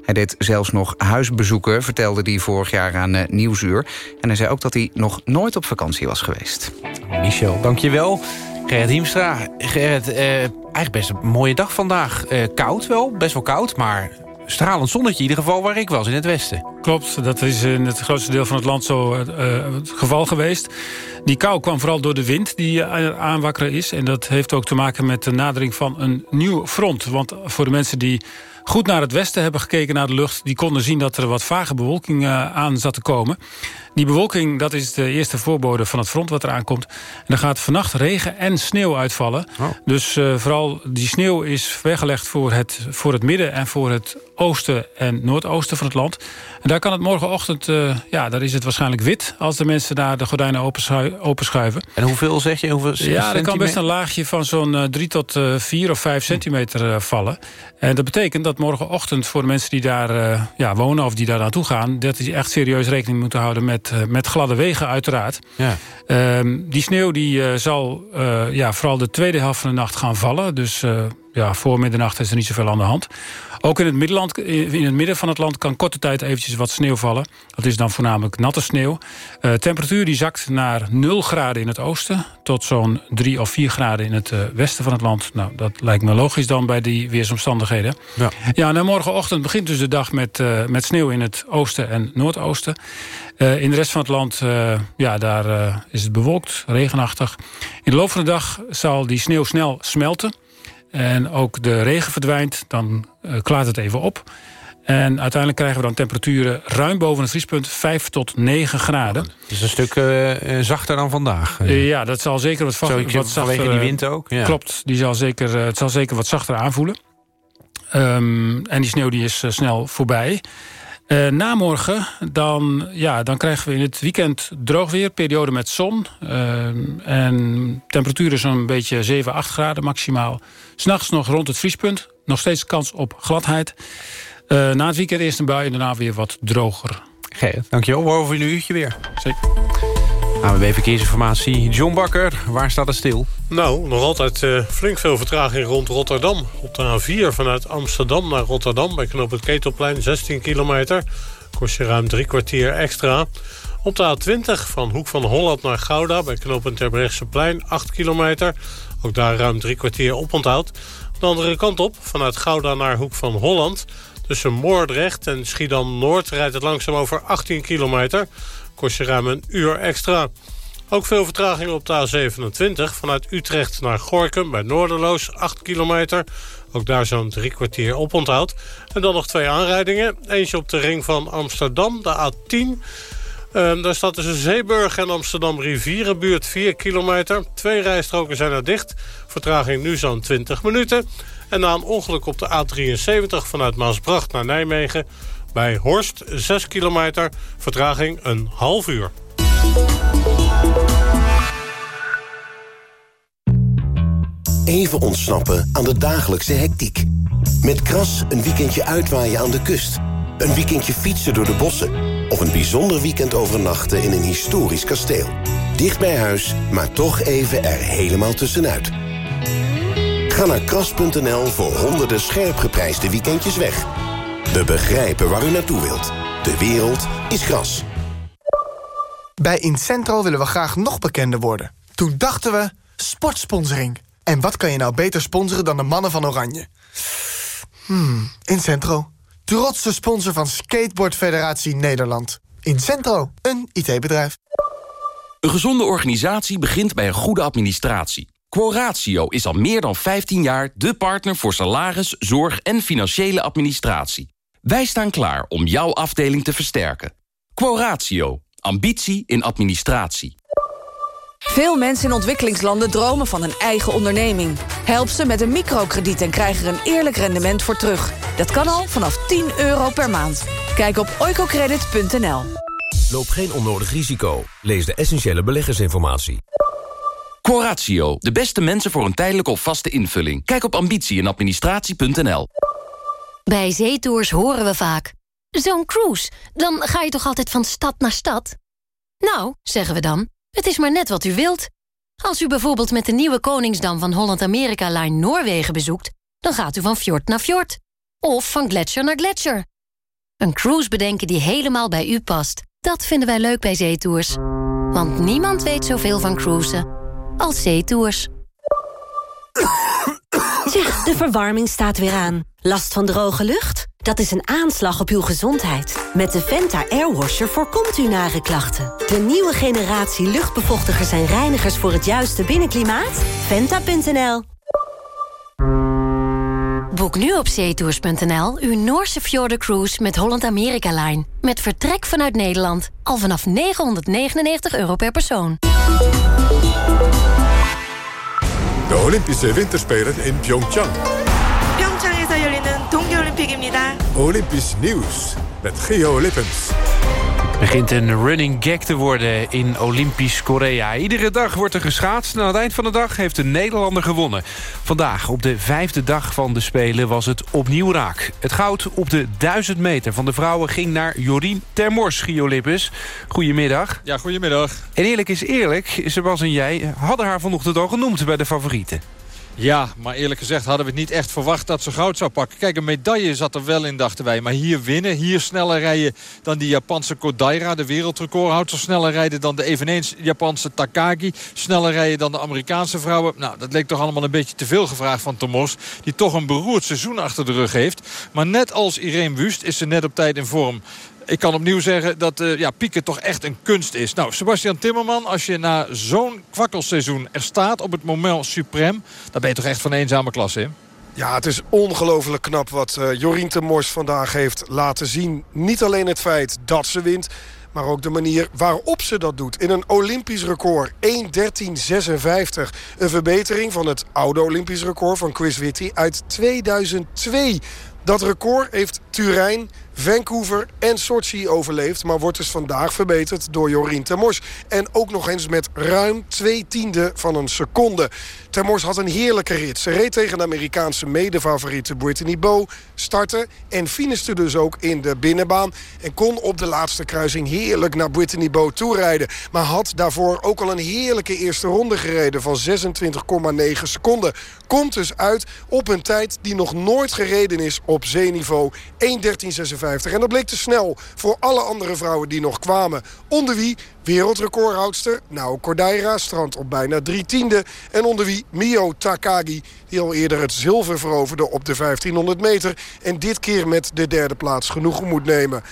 Hij deed zelfs nog huisbezoeken, vertelde hij vorig jaar aan uh, Nieuwsuur. En hij zei ook dat hij nog nooit op vakantie was geweest. Michel, dankjewel. Gerrit Hiemstra. Gerrit, eh, eigenlijk best een mooie dag vandaag. Eh, koud wel, best wel koud, maar stralend zonnetje in ieder geval waar ik was, in het westen. Klopt, dat is in het grootste deel van het land zo uh, het geval geweest. Die kou kwam vooral door de wind die aanwakkeren is. En dat heeft ook te maken met de nadering van een nieuw front. Want voor de mensen die goed naar het westen hebben gekeken naar de lucht... die konden zien dat er wat vage bewolking aan zat te komen. Die bewolking, dat is de eerste voorbode van het front wat eraan komt. En dan gaat vannacht regen en sneeuw uitvallen. Oh. Dus uh, vooral die sneeuw is weggelegd voor het, voor het midden... en voor het oosten en noordoosten van het land. En daar kan het morgenochtend, uh, ja, daar is het waarschijnlijk wit... als de mensen daar de gordijnen openschuiven. En hoeveel zeg je? Hoeveel ja, er kan best een laagje van zo'n uh, 3 tot uh, 4 of 5 centimeter vallen. En dat betekent dat morgenochtend voor de mensen die daar ja, wonen... of die daar naartoe gaan... dat die echt serieus rekening moeten houden met, met gladde wegen uiteraard. Ja. Um, die sneeuw die, zal ja, vooral de tweede helft van de nacht gaan vallen. Dus ja, voor middernacht is er niet zoveel aan de hand. Ook in het, middenland, in het midden van het land kan korte tijd eventjes wat sneeuw vallen. Dat is dan voornamelijk natte sneeuw. Uh, temperatuur die zakt naar 0 graden in het oosten... tot zo'n 3 of 4 graden in het uh, westen van het land. Nou, dat lijkt me logisch dan bij die weersomstandigheden. Ja, ja en morgenochtend begint dus de dag met, uh, met sneeuw in het oosten en noordoosten. in de rest van het land ja, daar, is het bewolkt, regenachtig. In de loop van de dag zal die sneeuw snel smelten... En ook de regen verdwijnt, dan uh, klaart het even op. En uiteindelijk krijgen we dan temperaturen ruim boven het vriespunt 5 tot 9 graden. Dat is een stuk uh, zachter dan vandaag. Uh, ja, dat zal zeker wat, Zo, wat zachter... Die wind ook? Ja. Klopt, die zal zeker, het zal zeker wat zachter aanvoelen. Um, en die sneeuw die is snel voorbij. Uh, na morgen, dan, ja, dan krijgen we in het weekend droog weer. Periode met zon. Uh, en temperaturen zo'n beetje 7, 8 graden maximaal. S'nachts nog rond het vriespunt. Nog steeds kans op gladheid. Uh, na het weekend eerst een bui en daarna weer wat droger. Gerrit, dankjewel. We over een uurtje weer. Zeker. AWB Verkeersinformatie. John Bakker, waar staat het stil? Nou, nog altijd uh, flink veel vertraging rond Rotterdam. Op de A4 vanuit Amsterdam naar Rotterdam... bij knoop het Ketelplein, 16 kilometer. Kost je ruim drie kwartier extra. Op de A20 van Hoek van Holland naar Gouda... bij knooppunt Terbrechtseplein, 8 kilometer. Ook daar ruim drie kwartier oponthoud. De andere kant op, vanuit Gouda naar Hoek van Holland... tussen Moordrecht en Schiedam-Noord... rijdt het langzaam over 18 kilometer kost je ruim een uur extra. Ook veel vertraging op de A27 vanuit Utrecht naar Gorkum bij Noorderloos, 8 kilometer. Ook daar zo'n drie kwartier oponthoud. En dan nog twee aanrijdingen. Eentje op de ring van Amsterdam, de A10. Uh, daar staat tussen Zeeburg en Amsterdam Rivierenbuurt 4 kilometer. Twee rijstroken zijn er dicht. Vertraging nu zo'n 20 minuten. En na een ongeluk op de A73 vanuit Maasbracht naar Nijmegen... Bij Horst 6 kilometer, vertraging een half uur. Even ontsnappen aan de dagelijkse hectiek. Met Kras een weekendje uitwaaien aan de kust. Een weekendje fietsen door de bossen. Of een bijzonder weekend overnachten in een historisch kasteel. Dicht bij huis, maar toch even er helemaal tussenuit. Ga naar kras.nl voor honderden scherp geprijsde weekendjes weg. We begrijpen waar u naartoe wilt. De wereld is gras. Bij Incentro willen we graag nog bekender worden. Toen dachten we, sportsponsoring. En wat kan je nou beter sponsoren dan de mannen van Oranje? Hmm, Incentro. Trotse sponsor van Skateboard Federatie Nederland. Incentro, een IT-bedrijf. Een gezonde organisatie begint bij een goede administratie. Quoratio is al meer dan 15 jaar de partner voor salaris, zorg en financiële administratie. Wij staan klaar om jouw afdeling te versterken. Quoratio. Ambitie in administratie. Veel mensen in ontwikkelingslanden dromen van een eigen onderneming. Help ze met een microkrediet en krijg er een eerlijk rendement voor terug. Dat kan al vanaf 10 euro per maand. Kijk op oicocredit.nl. Loop geen onnodig risico. Lees de essentiële beleggersinformatie. Quoratio. De beste mensen voor een tijdelijke of vaste invulling. Kijk op ambitie en administratie.nl. Bij zeetours horen we vaak... Zo'n cruise, dan ga je toch altijd van stad naar stad? Nou, zeggen we dan, het is maar net wat u wilt. Als u bijvoorbeeld met de nieuwe Koningsdam van Holland-Amerika Line Noorwegen bezoekt... dan gaat u van fjord naar fjord. Of van gletsjer naar gletsjer. Een cruise bedenken die helemaal bij u past. Dat vinden wij leuk bij zeetours. Want niemand weet zoveel van cruisen als zeetours. Zeg, de verwarming staat weer aan. Last van droge lucht? Dat is een aanslag op uw gezondheid. Met de Venta Airwasher voorkomt u nare klachten. De nieuwe generatie luchtbevochtigers en reinigers voor het juiste binnenklimaat? Venta.nl Boek nu op zeetours.nl uw Noorse Cruise met Holland America Line. Met vertrek vanuit Nederland. Al vanaf 999 euro per persoon. De Olympische Winterspelen in Pyeongchang. 평창에서 열리는 동계올림픽입니다. Olympisch nieuws met Geo Lippens. begint een running gag te worden in Olympisch Korea. Iedere dag wordt er geschaatst en aan het eind van de dag heeft een Nederlander gewonnen. Vandaag, op de vijfde dag van de Spelen, was het opnieuw raak. Het goud op de 1000 meter van de vrouwen ging naar Jorien Termors, Giolippus. Goedemiddag. Ja, goedemiddag. En eerlijk is eerlijk, Sebas en jij hadden haar vanochtend al genoemd bij de favorieten. Ja, maar eerlijk gezegd hadden we niet echt verwacht dat ze goud zou pakken. Kijk, een medaille zat er wel in, dachten wij. Maar hier winnen, hier sneller rijden dan die Japanse Kodaira. De wereldrecordhouder sneller rijden dan de eveneens Japanse Takagi. Sneller rijden dan de Amerikaanse vrouwen. Nou, dat leek toch allemaal een beetje te veel gevraagd van Tomos. Die toch een beroerd seizoen achter de rug heeft. Maar net als Irene Wust is ze net op tijd in vorm ik kan opnieuw zeggen dat uh, ja, pieken toch echt een kunst is. Nou, Sebastian Timmerman, als je na zo'n kwakkelseizoen er staat op het moment suprem... dan ben je toch echt van eenzame klasse, hè? Ja, het is ongelooflijk knap wat uh, Jorien Temors vandaag heeft laten zien. Niet alleen het feit dat ze wint... Maar ook de manier waarop ze dat doet. In een Olympisch record. 1.13.56. Een verbetering van het oude Olympisch record van Chris Whitty uit 2002. Dat record heeft Turijn Vancouver en Sochi overleefd... maar wordt dus vandaag verbeterd door Jorien Termors. En ook nog eens met ruim twee tiende van een seconde. Termors had een heerlijke rit. Ze reed tegen de Amerikaanse medefavoriete Brittany Bow... startte en finiste dus ook in de binnenbaan... en kon op de laatste kruising heerlijk naar Brittany Bow toerijden. Maar had daarvoor ook al een heerlijke eerste ronde gereden... van 26,9 seconden. Komt dus uit op een tijd die nog nooit gereden is op zeeniveau. 1.13.56. En dat bleek te snel voor alle andere vrouwen die nog kwamen. Onder wie wereldrecordhoudster Nao Cordaira strand op bijna drie tiende. En onder wie Mio Takagi, die al eerder het zilver veroverde op de 1500 meter. En dit keer met de derde plaats genoegen moet nemen.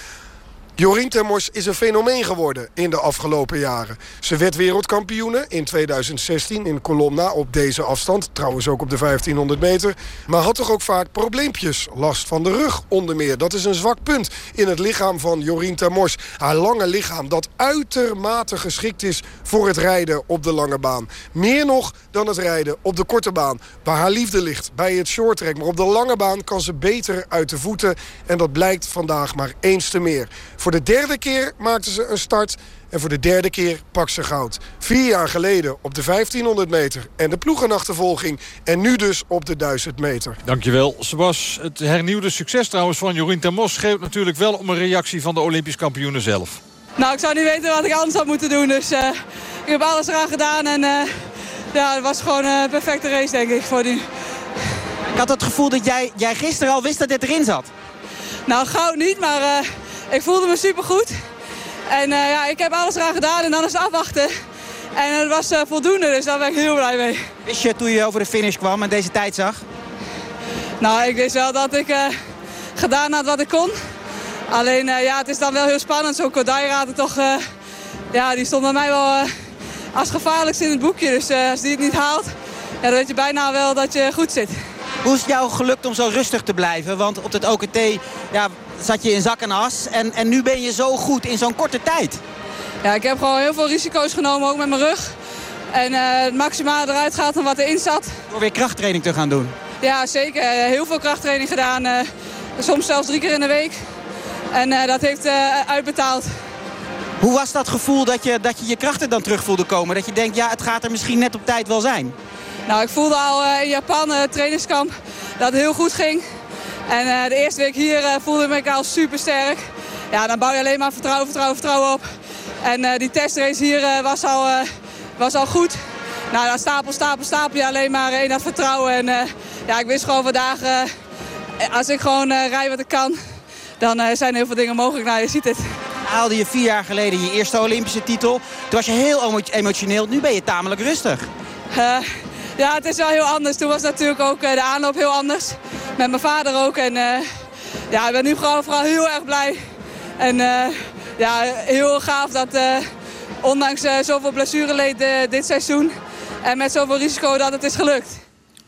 Jorien Termors is een fenomeen geworden in de afgelopen jaren. Ze werd wereldkampioene in 2016 in Colomna op deze afstand. Trouwens ook op de 1500 meter. Maar had toch ook vaak probleempjes. Last van de rug onder meer. Dat is een zwak punt in het lichaam van Jorien Termors. Haar lange lichaam dat uitermate geschikt is voor het rijden op de lange baan. Meer nog dan het rijden op de korte baan. Waar haar liefde ligt bij het shorttrack. Maar op de lange baan kan ze beter uit de voeten. En dat blijkt vandaag maar eens te meer. Voor de derde keer maakte ze een start. En voor de derde keer pakt ze goud. Vier jaar geleden op de 1500 meter en de ploegenachtervolging. En nu dus op de 1000 meter. Dankjewel, Sebas. Het hernieuwde succes trouwens van Jorien Termos... geeft natuurlijk wel om een reactie van de Olympisch kampioenen zelf. Nou, ik zou niet weten wat ik anders had moeten doen. Dus uh, ik heb alles eraan gedaan. En uh, ja, het was gewoon een perfecte race, denk ik, voor die. Ik had het gevoel dat jij, jij gisteren al wist dat dit erin zat. Nou, goud niet, maar uh, ik voelde me supergoed. En uh, ja, ik heb alles eraan gedaan en dan is het afwachten. En het was uh, voldoende, dus daar ben ik heel blij mee. Wist je toen je over de finish kwam en deze tijd zag? Nou, ik wist wel dat ik gedaan had wat ik kon. Alleen, ja, het is dan wel heel spannend. Zo'n Kodaira toch... ja, die stond bij mij wel als gevaarlijkst in het boekje. Dus als die het niet haalt, ja, dan weet je bijna wel dat je goed zit. Hoe is het jou gelukt om zo rustig te blijven? Want op het OKT ja, zat je in zak en as. En, en nu ben je zo goed in zo'n korte tijd. Ja, ik heb gewoon heel veel risico's genomen, ook met mijn rug. En uh, het maximaal eruit gaat dan wat erin zat. Door weer krachttraining te gaan doen? Ja, zeker. Heel veel krachttraining gedaan. Uh, soms zelfs drie keer in de week. En uh, dat heeft uitbetaald. Hoe was dat gevoel dat je, dat je je krachten dan terug voelde komen? Dat je denkt, ja, het gaat er misschien net op tijd wel zijn? Nou, ik voelde al in Japan, trainingskamp, dat het heel goed ging. En uh, de eerste week hier voelde ik me al super sterk. Ja, dan bouw je alleen maar vertrouwen, vertrouwen, vertrouwen op. En die testrace hier was, al, was al goed. Nou, dan stapel, stapel, stapel je alleen maar in dat vertrouwen. En ja, ik wist gewoon vandaag, als ik gewoon rij wat ik kan, dan zijn er heel veel dingen mogelijk. Nou, je ziet het haalde je vier jaar geleden je eerste Olympische titel. Toen was je heel emotioneel. Nu ben je tamelijk rustig. Uh, ja, het is wel heel anders. Toen was natuurlijk ook uh, de aanloop heel anders. Met mijn vader ook. En uh, ja, ik ben nu gewoon vooral heel erg blij. En ja, heel gaaf dat ondanks zoveel blessureleed dit seizoen... en met zoveel risico dat het is gelukt.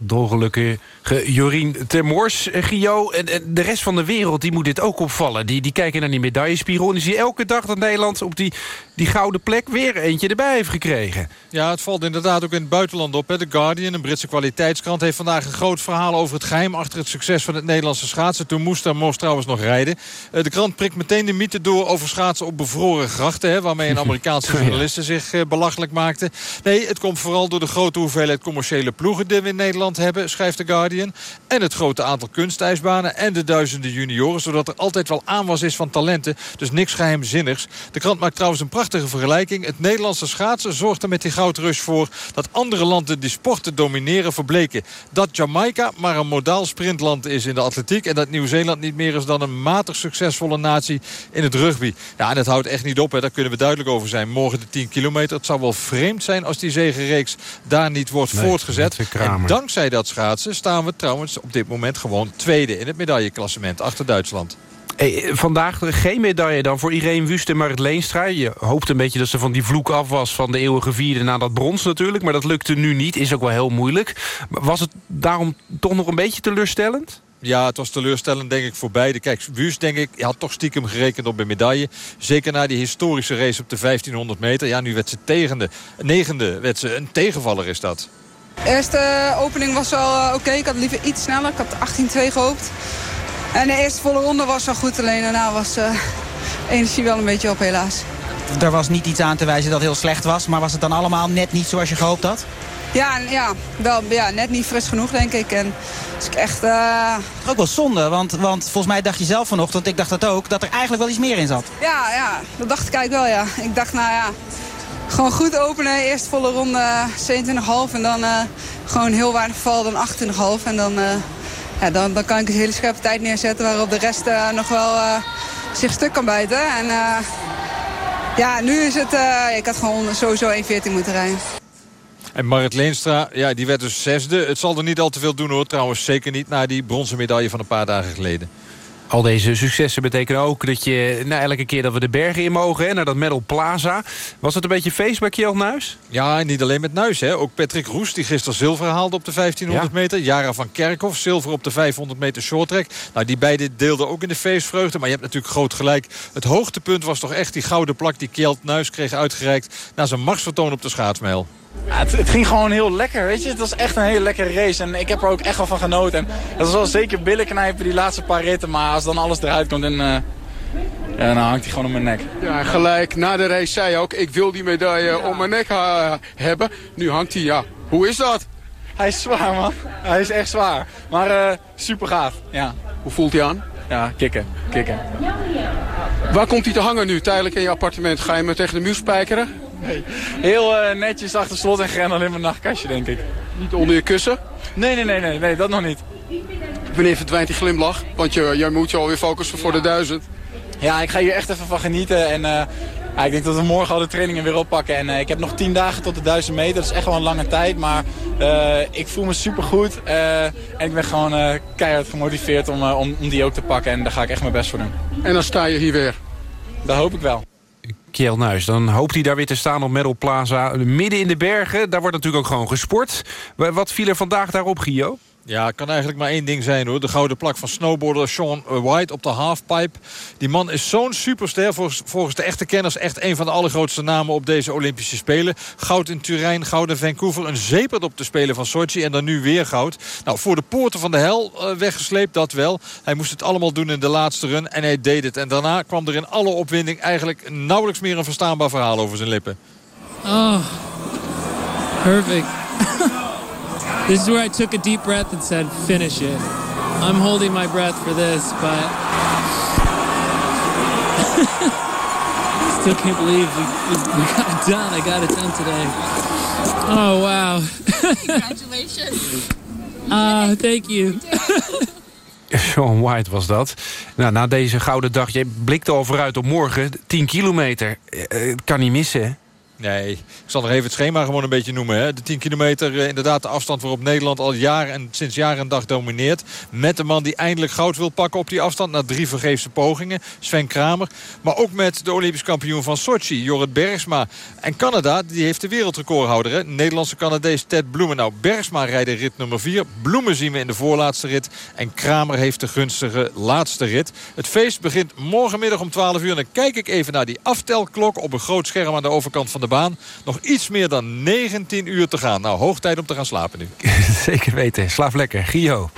Dolgelukkige Jorien Termors, eh, Gio. En, de rest van de wereld die moet dit ook opvallen. Die, die kijken naar die medaillespiegel en die zien elke dag dat Nederland op die, die gouden plek weer eentje erbij heeft gekregen. Ja, het valt inderdaad ook in het buitenland op. Hè. The Guardian, een Britse kwaliteitskrant, heeft vandaag een groot verhaal over het geheim achter het succes van het Nederlandse schaatsen. Toen moest Mos trouwens nog rijden. Eh, de krant prikt meteen de mythe door over schaatsen op bevroren grachten. Hè, waarmee een *laughs* Amerikaanse journalisten zich eh, belachelijk maakten. Nee, het komt vooral door de grote hoeveelheid commerciële ploegen die we in Nederland hebben, schrijft The Guardian. En het grote aantal kunstijsbanen en de duizenden junioren. Zodat er altijd wel aanwas is van talenten. Dus niks geheimzinnigs. De krant maakt trouwens een prachtige vergelijking. Het Nederlandse schaatsen zorgt er met die goudrush voor... dat andere landen die sporten domineren verbleken. Dat Jamaica maar een modaal sprintland is in de atletiek... en dat Nieuw-Zeeland niet meer is dan een matig succesvolle natie in het rugby. Ja, en dat houdt echt niet op, hè. daar kunnen we duidelijk over zijn. Morgen de 10 kilometer. Het zou wel vreemd zijn als die zegenreeks daar niet wordt voortgezet. En dankzij dat schaatsen staan we trouwens op dit moment gewoon tweede... in het medailleklassement achter Duitsland. Hey, vandaag geen medaille dan voor Irene Wust en Marit Leenstra. Je hoopt een beetje dat ze van die vloek af was van de eeuwige vierde na dat brons natuurlijk. Maar dat lukte nu niet, is ook wel heel moeilijk. Was het daarom toch nog een beetje teleurstellend? Ja, het was teleurstellend denk ik voor beide. Kijk, Wust denk ik had toch stiekem gerekend op een medaille. Zeker na die historische race op de 1500 meter. Ja, nu werd ze tegende. Negende werd ze. Een tegenvaller is dat. De eerste opening was wel uh, oké. Ik had liever iets sneller. Ik had 18-2 gehoopt. En de eerste volle ronde was wel goed. Alleen daarna was uh, energie wel een beetje op helaas. Er was niet iets aan te wijzen dat heel slecht was. Maar was het dan allemaal net niet zoals je gehoopt had? Ja, ja, wel, ja net niet fris genoeg denk ik. En dus ik echt... Uh... Ook wel zonde, want, want volgens mij dacht je zelf vanochtend, ik dacht dat ook, dat er eigenlijk wel iets meer in zat. Ja, ja, dat dacht ik eigenlijk wel, ja. Ik dacht, nou ja, gewoon goed openen. Eerst volle ronde 27,5 en dan uh, gewoon heel weinig val, dan 28,5. En dan, uh, dan, dan kan ik een hele scherpe tijd neerzetten waarop de rest uh, nog wel zich stuk kan bijten. En ja, nu is het, ik had gewoon sowieso 1.14 moeten rijden. En Marit Leenstra, ja, die werd dus zesde. Het zal er niet al te veel doen hoor, trouwens zeker niet... na die bronzen medaille van een paar dagen geleden. Al deze successen betekenen ook dat je na elke keer dat we de bergen in mogen... Hè, naar dat Medal Plaza. Was het een beetje feest bij Kjeld Nuis? Ja, niet alleen met Nuis. Hè. Ook Patrick Roes, die gisteren zilver haalde op de 1500 meter. Jara van Kerkhoff, zilver op de 500 meter shorttrack. Nou, die beiden deelden ook in de feestvreugde. Maar je hebt natuurlijk groot gelijk. Het hoogtepunt was toch echt die gouden plak die Kjeld Nuis kreeg uitgereikt... na zijn marsvertoon op de schaatsmijl. Ja, het, het, ging gewoon heel lekker, weet je. Het was echt een hele lekkere race en ik heb er ook echt wel van genoten. En dat was wel zeker billen knijpen die laatste paar ritten, maar als dan alles eruit komt, en, uh, ja, dan hangt hij gewoon om mijn nek. Ja, gelijk na de race zei hij ook, ik wil die medaille om mijn nek hebben. Nu hangt hij, ja. Hoe is dat? Hij is zwaar, man. Hij is echt zwaar. Maar uh, super gaaf, ja. Hoe voelt hij aan? Ja, kicken, kicken. Waar komt hij te hangen nu, tijdelijk in je appartement? Ga je me tegen de muur spijkeren? Nee. Heel uh, netjes achter slot en grendel in mijn nachtkastje, denk ik. Niet onder je kussen? Nee, nee, nee, nee, nee dat nog niet. Wanneer verdwijnt die glimlach? Want je, jij moet je alweer focussen voor de duizend. Ja, ik ga hier echt even van genieten. En uh, ja, ik denk dat we morgen al de trainingen weer oppakken. En uh, ik heb nog 10 dagen tot de 1000 meter. Dat is echt wel een lange tijd. Maar uh, ik voel me super goed. en ik ben gewoon keihard gemotiveerd om, om, om die ook te pakken. En daar ga ik echt mijn best voor doen. En dan sta je hier weer? Dat hoop ik wel. Kjell Nuis. Dan hoopt hij daar weer te staan op Medal Plaza. Midden in de bergen, daar wordt natuurlijk ook gewoon gesport. Wat viel er vandaag daarop, Gio? Ja, het kan eigenlijk maar één ding zijn hoor. De gouden plak van snowboarder Sean White op de halfpipe. Die man is zo'n superster. Volgens, de echte kenners echt een van de allergrootste namen op deze Olympische Spelen. Goud in Turijn, goud in Vancouver. Een zeperd op de Spelen van Sochi en dan nu weer goud. Nou, voor de poorten van de hel uh, weggesleept, dat wel. Hij moest het allemaal doen in de laatste run en hij deed het. En daarna kwam er in alle opwinding eigenlijk nauwelijks meer een verstaanbaar verhaal over zijn lippen. Oh, perfect. *laughs* This is where I took a deep breath and said, finish it. I'm holding my breath for this, but *laughs* still can't believe we, we, we, got it done. I got it done today. Oh, wow. Congratulations. Uh, *laughs* thank you. *laughs* Sean White was dat. Nou, na deze gouden dag, je blikt al vooruit op morgen. 10 kilometer. Uh, kan niet missen, hè? Nee, ik zal nog even het schema gewoon een beetje noemen. Hè. De 10 kilometer, eh, inderdaad de afstand waarop Nederland al jaren en sinds jaren en dag domineert. Met de man die eindelijk goud wil pakken op die afstand. Na drie vergeefse pogingen, Sven Kramer. Maar ook met de Olympisch kampioen van Sochi, Jorrit Bergsma. En Canada, die heeft de wereldrecordhouder. Nederlandse Canadees Ted Bloemen. Nou, Bergsma rijdt rit nummer 4. Bloemen zien we in de voorlaatste rit. En Kramer heeft de gunstige laatste rit. Het feest begint morgenmiddag om 12 uur. En dan kijk ik even naar die aftelklok op een groot scherm aan de overkant van de Nog iets meer dan 19 uur te gaan. Nou, hoog tijd om te gaan slapen nu. *laughs* Zeker weten. Slaap lekker. Gio.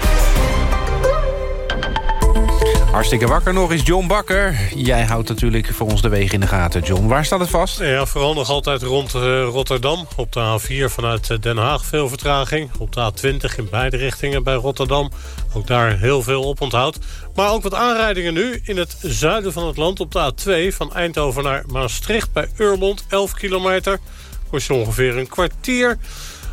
Hartstikke wakker nog is John Bakker. Jij houdt natuurlijk voor ons de wegen in de gaten, John. Waar staat het vast? Ja, vooral nog altijd rond uh, Rotterdam. Op de A4 vanuit eh, Den Haag veel vertraging. Op de A20 in beide richtingen bij Rotterdam. Ook daar heel veel oponthoud. Maar ook wat aanrijdingen nu in het zuiden van het land. Op de A2 van Eindhoven naar Maastricht bij Urmond. 11 kilometer. Kost je ongeveer een kwartier.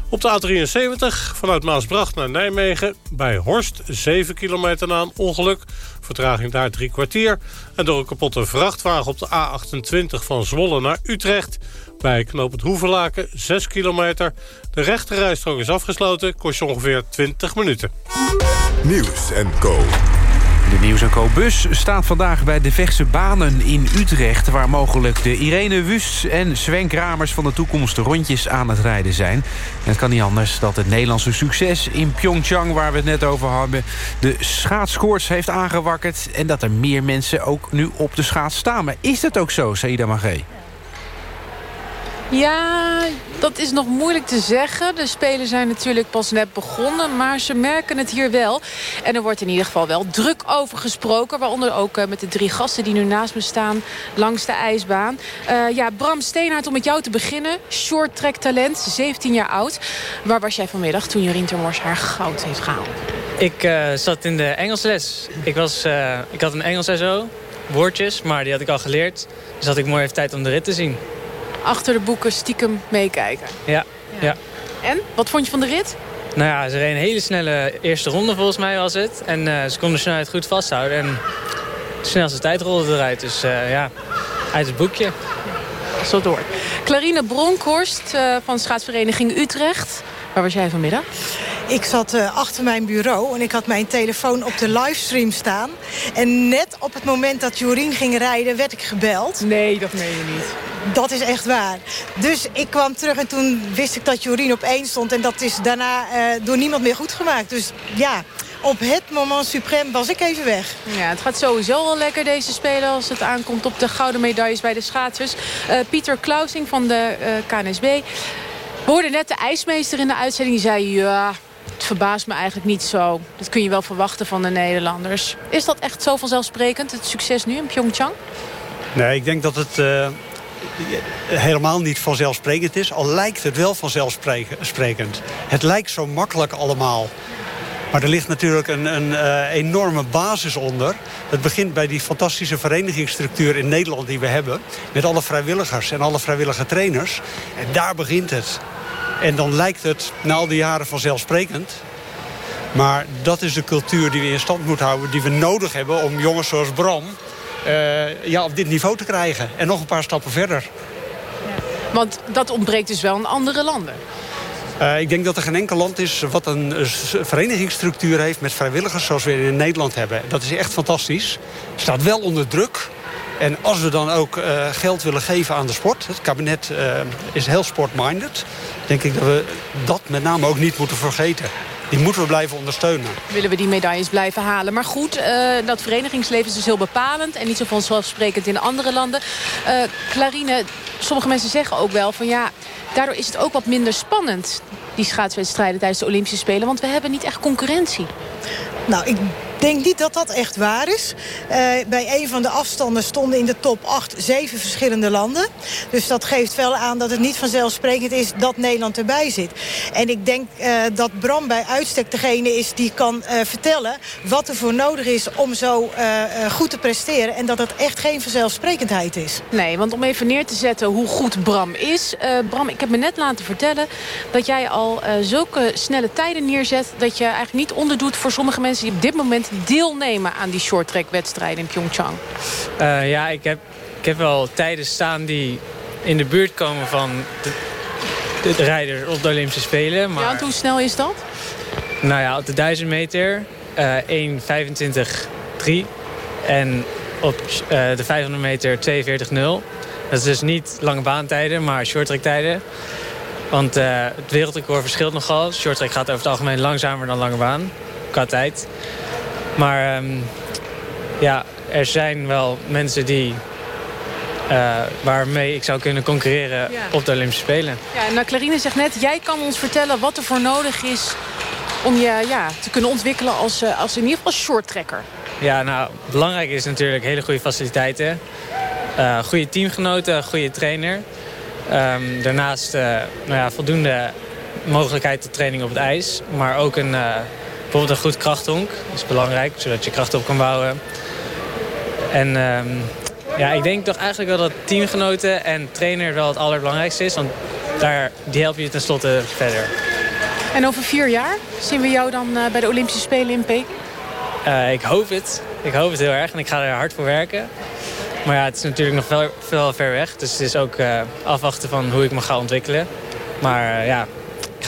Op de A73 vanuit Maasbracht naar Nijmegen. Bij Horst 7 kilometer na een ongeluk. Vertraging daar drie kwartier. En door een kapotte vrachtwagen op de A28 van Zwolle naar Utrecht. Bij knoop het Hoevelaken 6 kilometer. De rechterrijstrook is afgesloten. Kost ongeveer 20 minuten. Nieuws en Co. De Nieuws Co bus staat vandaag bij de Vechtse Banen in Utrecht... waar mogelijk de Irene Wust en Sven Kramers van de toekomst rondjes aan het rijden zijn. En het kan niet anders dat het Nederlandse succes in Pyeongchang... waar we het net over hadden, de schaatskoorts heeft aangewakkerd... en dat er meer mensen ook nu op de schaats staan. Maar is dat ook zo, Saïda Magé? Ja, dat is nog moeilijk te zeggen. De spelen zijn natuurlijk pas net begonnen, maar ze merken het hier wel. En er wordt in ieder geval wel druk over gesproken. Waaronder ook uh, met de drie gasten die nu naast me staan langs de ijsbaan. Uh, ja, Bram Steenhart, om met jou te beginnen. Short track talent, 17 jaar oud. Waar was jij vanmiddag toen Jorien Termors haar goud heeft gehaald? Ik uh, zat in de Engelsles. Ik, was, ik had een Engels SO, woordjes, maar die had ik al geleerd. Dus had ik mooi even tijd om de rit te zien achter de boeken stiekem meekijken. Ja, ja, En, wat vond je van de rit? Nou ja, ze reden een hele snelle eerste ronde volgens mij was het. En uh, ze konden de snelheid goed vasthouden. En de snelste tijd rolde eruit. Dus uh, ja, uit het boekje. Zo door. Clarine Bronkhorst uh, van schaatsvereniging Utrecht. Waar was jij vanmiddag? Ik zat uh, achter mijn bureau en ik had mijn telefoon op de livestream staan. En net op het moment dat Jorien ging rijden, werd ik gebeld. Nee, dat meen je niet. Dat is echt waar. Dus ik kwam terug en toen wist ik dat Jorien op één stond. En dat is daarna uh, door niemand meer goed gemaakt. Dus ja, op het moment suprem was ik even weg. Ja, het gaat sowieso al lekker deze spelen als het aankomt op de gouden medailles bij de schaatsers. Uh, Pieter Klausing van de KNSB. We hoorden net de ijsmeester in de uitzending. Die zei, ja, het verbaast me eigenlijk niet zo. Dat kun je wel verwachten van de Nederlanders. Is dat echt zo vanzelfsprekend, het succes nu in Pyeongchang? Nee, ik denk dat het uh, helemaal niet vanzelfsprekend is. Al lijkt het wel vanzelfsprekend. Het lijkt zo makkelijk allemaal. Maar er ligt natuurlijk een, een uh, enorme basis onder. Het begint bij die fantastische verenigingsstructuur in Nederland die we hebben. Met alle vrijwilligers en alle vrijwillige trainers. En daar begint het. En dan lijkt het na al die jaren vanzelfsprekend. Maar dat is de cultuur die we in stand moeten houden... die we nodig hebben om jongens zoals Bram uh, ja, op dit niveau te krijgen. En nog een paar stappen verder. Want dat ontbreekt dus wel in andere landen. Uh, ik denk dat er geen enkel land is wat een verenigingsstructuur heeft met vrijwilligers zoals we in Nederland hebben. Dat is echt fantastisch. Staat wel onder druk. En als we dan ook geld willen geven aan de sport... het kabinet is heel sportminded... denk ik dat we dat met name ook niet moeten vergeten. Die moeten we blijven ondersteunen. Willen we die medailles blijven halen. Maar goed, uh, dat verenigingsleven is dus heel bepalend... en niet zo vanzelfsprekend in andere landen. Clarine, sommige mensen zeggen ook wel van ja... daardoor is het ook wat minder spannend... die schaatswedstrijden tijdens de Olympische Spelen... want we hebben niet echt concurrentie. Nou, ik denk niet dat dat echt waar is. Uh, bij een van de afstanden stonden in de top 8 zeven verschillende landen. Dus dat geeft wel aan dat het niet vanzelfsprekend is dat Nederland erbij zit. En ik denk uh, dat Bram bij uitstek degene is die kan uh, vertellen... wat er voor nodig is om zo goed te presteren. En dat het echt geen vanzelfsprekendheid is. Nee, want om even neer te zetten hoe goed Bram is. Bram, ik heb me net laten vertellen dat jij al zulke snelle tijden neerzet... dat je eigenlijk niet onderdoet voor sommige mensen die op dit moment deelnemen aan die shorttrack-wedstrijden in Pyeongchang? Uh, ja, ik heb, ik heb wel tijden staan die in de buurt komen van de, de rijders op de Olympische Spelen. Maar... Ja, hoe snel is dat? Nou ja, op de 1000 meter uh, 1.25.3 en op uh, de 500 meter 42.0. Dat is dus niet lange baantijden, maar shorttrektijden. Want uh, het wereldrecord verschilt nogal. Shorttrack gaat over het algemeen langzamer dan lange baan qua tijd. Maar um, ja, er zijn wel mensen die... Uh, waarmee ik zou kunnen concurreren ja. op de Olympische Spelen. Ja, en nou, Clarine zegt net, jij kan ons vertellen wat er voor nodig is... om je ja, te kunnen ontwikkelen als, uh, als in ieder geval shorttrekker. Ja, nou, belangrijk is natuurlijk hele goede faciliteiten. Uh, goede teamgenoten, goede trainer. Um, daarnaast nou ja, voldoende mogelijkheid tot training op het ijs. Maar ook een Bijvoorbeeld een goed krachthonk. Is belangrijk, zodat je kracht op kan bouwen. En um, ja, ik denk toch eigenlijk wel dat teamgenoten en trainer wel het allerbelangrijkste is. Want daar, die helpen je tenslotte verder. En over vier jaar zien we jou dan uh, bij de Olympische Spelen in Peking? Uh, ik hoop het. Ik hoop het heel erg en ik ga er hard voor werken. Maar ja, het is natuurlijk nog veel, veel ver weg. Dus het is ook uh, afwachten van hoe ik me ga ontwikkelen. Maar ja,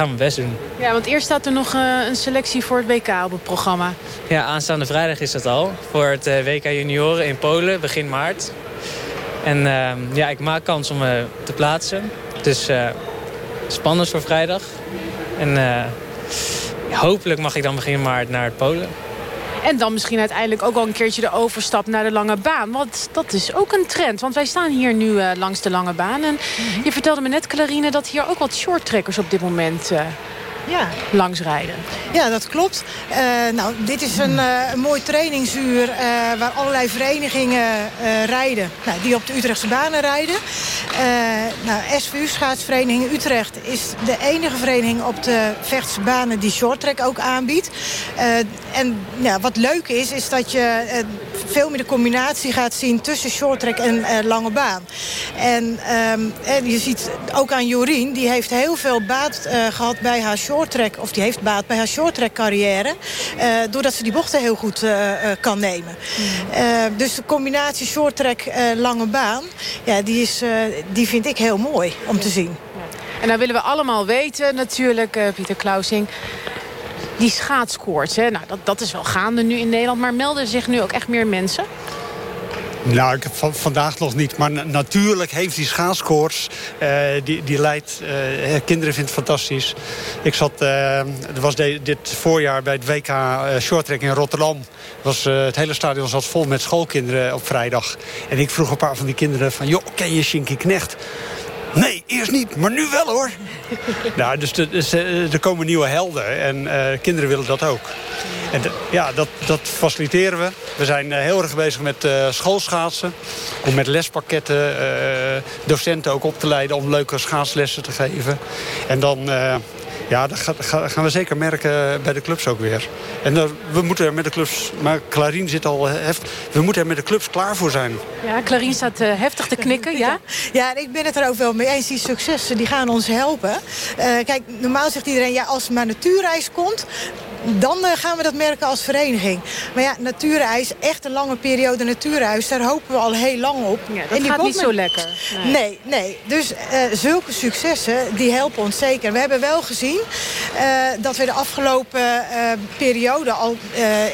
ik ga mijn best doen. Ja, want eerst staat er nog uh, een selectie voor het WK op het programma. Ja, aanstaande vrijdag is dat al. Voor het uh, WK Junioren in Polen, begin maart. En uh, ja, ik maak kans om me te plaatsen. Dus spannend voor vrijdag. En hopelijk mag ik dan begin maart naar het Polen. En dan misschien uiteindelijk ook wel een keertje de overstap naar de lange baan. Want dat is ook een trend. Want wij staan hier nu uh, langs de lange baan. En Mhm. je vertelde me net, Clarine, dat hier ook wat shorttrekkers op dit moment... Uh, ja. langs rijden. Ja, dat klopt. Uh, nou, dit is een, uh, een mooi trainingsuur uh, waar allerlei verenigingen rijden. Nou, die op de Utrechtse banen rijden. nou, SVU, Schaatsvereniging Utrecht, is de enige vereniging op de Vechtse banen die shorttrack ook aanbiedt. en ja, wat leuk is, is dat je veel meer de combinatie gaat zien tussen shorttrack en lange baan. En, um, en je ziet ook aan Jorien, die heeft heel veel baat gehad bij haar shorttrack, of die heeft baat bij haar shorttrack carrière, uh, doordat ze die bochten heel goed uh, uh, kan nemen. Mm. dus de combinatie shorttrack lange baan, ja, die, is, die vind ik heel mooi om te zien. En dan willen we allemaal weten natuurlijk, Pieter Klausing, die schaatskoorts, hè? Nou, dat, dat is wel gaande nu in Nederland, maar melden zich nu ook echt meer mensen? Nou, ik, van, vandaag nog niet. Maar na, natuurlijk heeft die schaatskoorts, uh, die, die leidt... Uh, kinderen vinden het fantastisch. Ik zat, er was dit voorjaar bij het WK Shorttrack in Rotterdam. Was, het hele stadion zat vol met schoolkinderen op vrijdag. En ik vroeg een paar van die kinderen van... joh, ken je Shinky Knecht? Nee, eerst niet, maar nu wel hoor. *laughs* nou, dus, dus er komen nieuwe helden en uh, kinderen willen dat ook. En ja, dat, dat faciliteren we. We zijn uh, heel erg bezig met schoolschaatsen. Om met lespakketten docenten ook op te leiden om leuke schaatslessen te geven. En dan... Ja, dat gaan we zeker merken bij de clubs ook weer. En uh, we moeten er met de clubs... Maar Clarine zit al heftig. We moeten er met de clubs klaar voor zijn. Ja, Clarine staat uh, heftig te knikken, ja? *laughs* Ja, ik ben het er ook wel mee eens. Die successen die gaan ons helpen. Uh, kijk, normaal zegt iedereen... ja, als het maar natuurreis komt dan eh, gaan we dat merken als vereniging. Maar ja, natuurijs, echt een lange periode natuurijs... daar hopen we al heel lang op. Ja, dat gaat niet zo lekker. Nee, nee. nee. Dus zulke successen, die helpen ons zeker. We hebben wel gezien dat we de afgelopen periode... al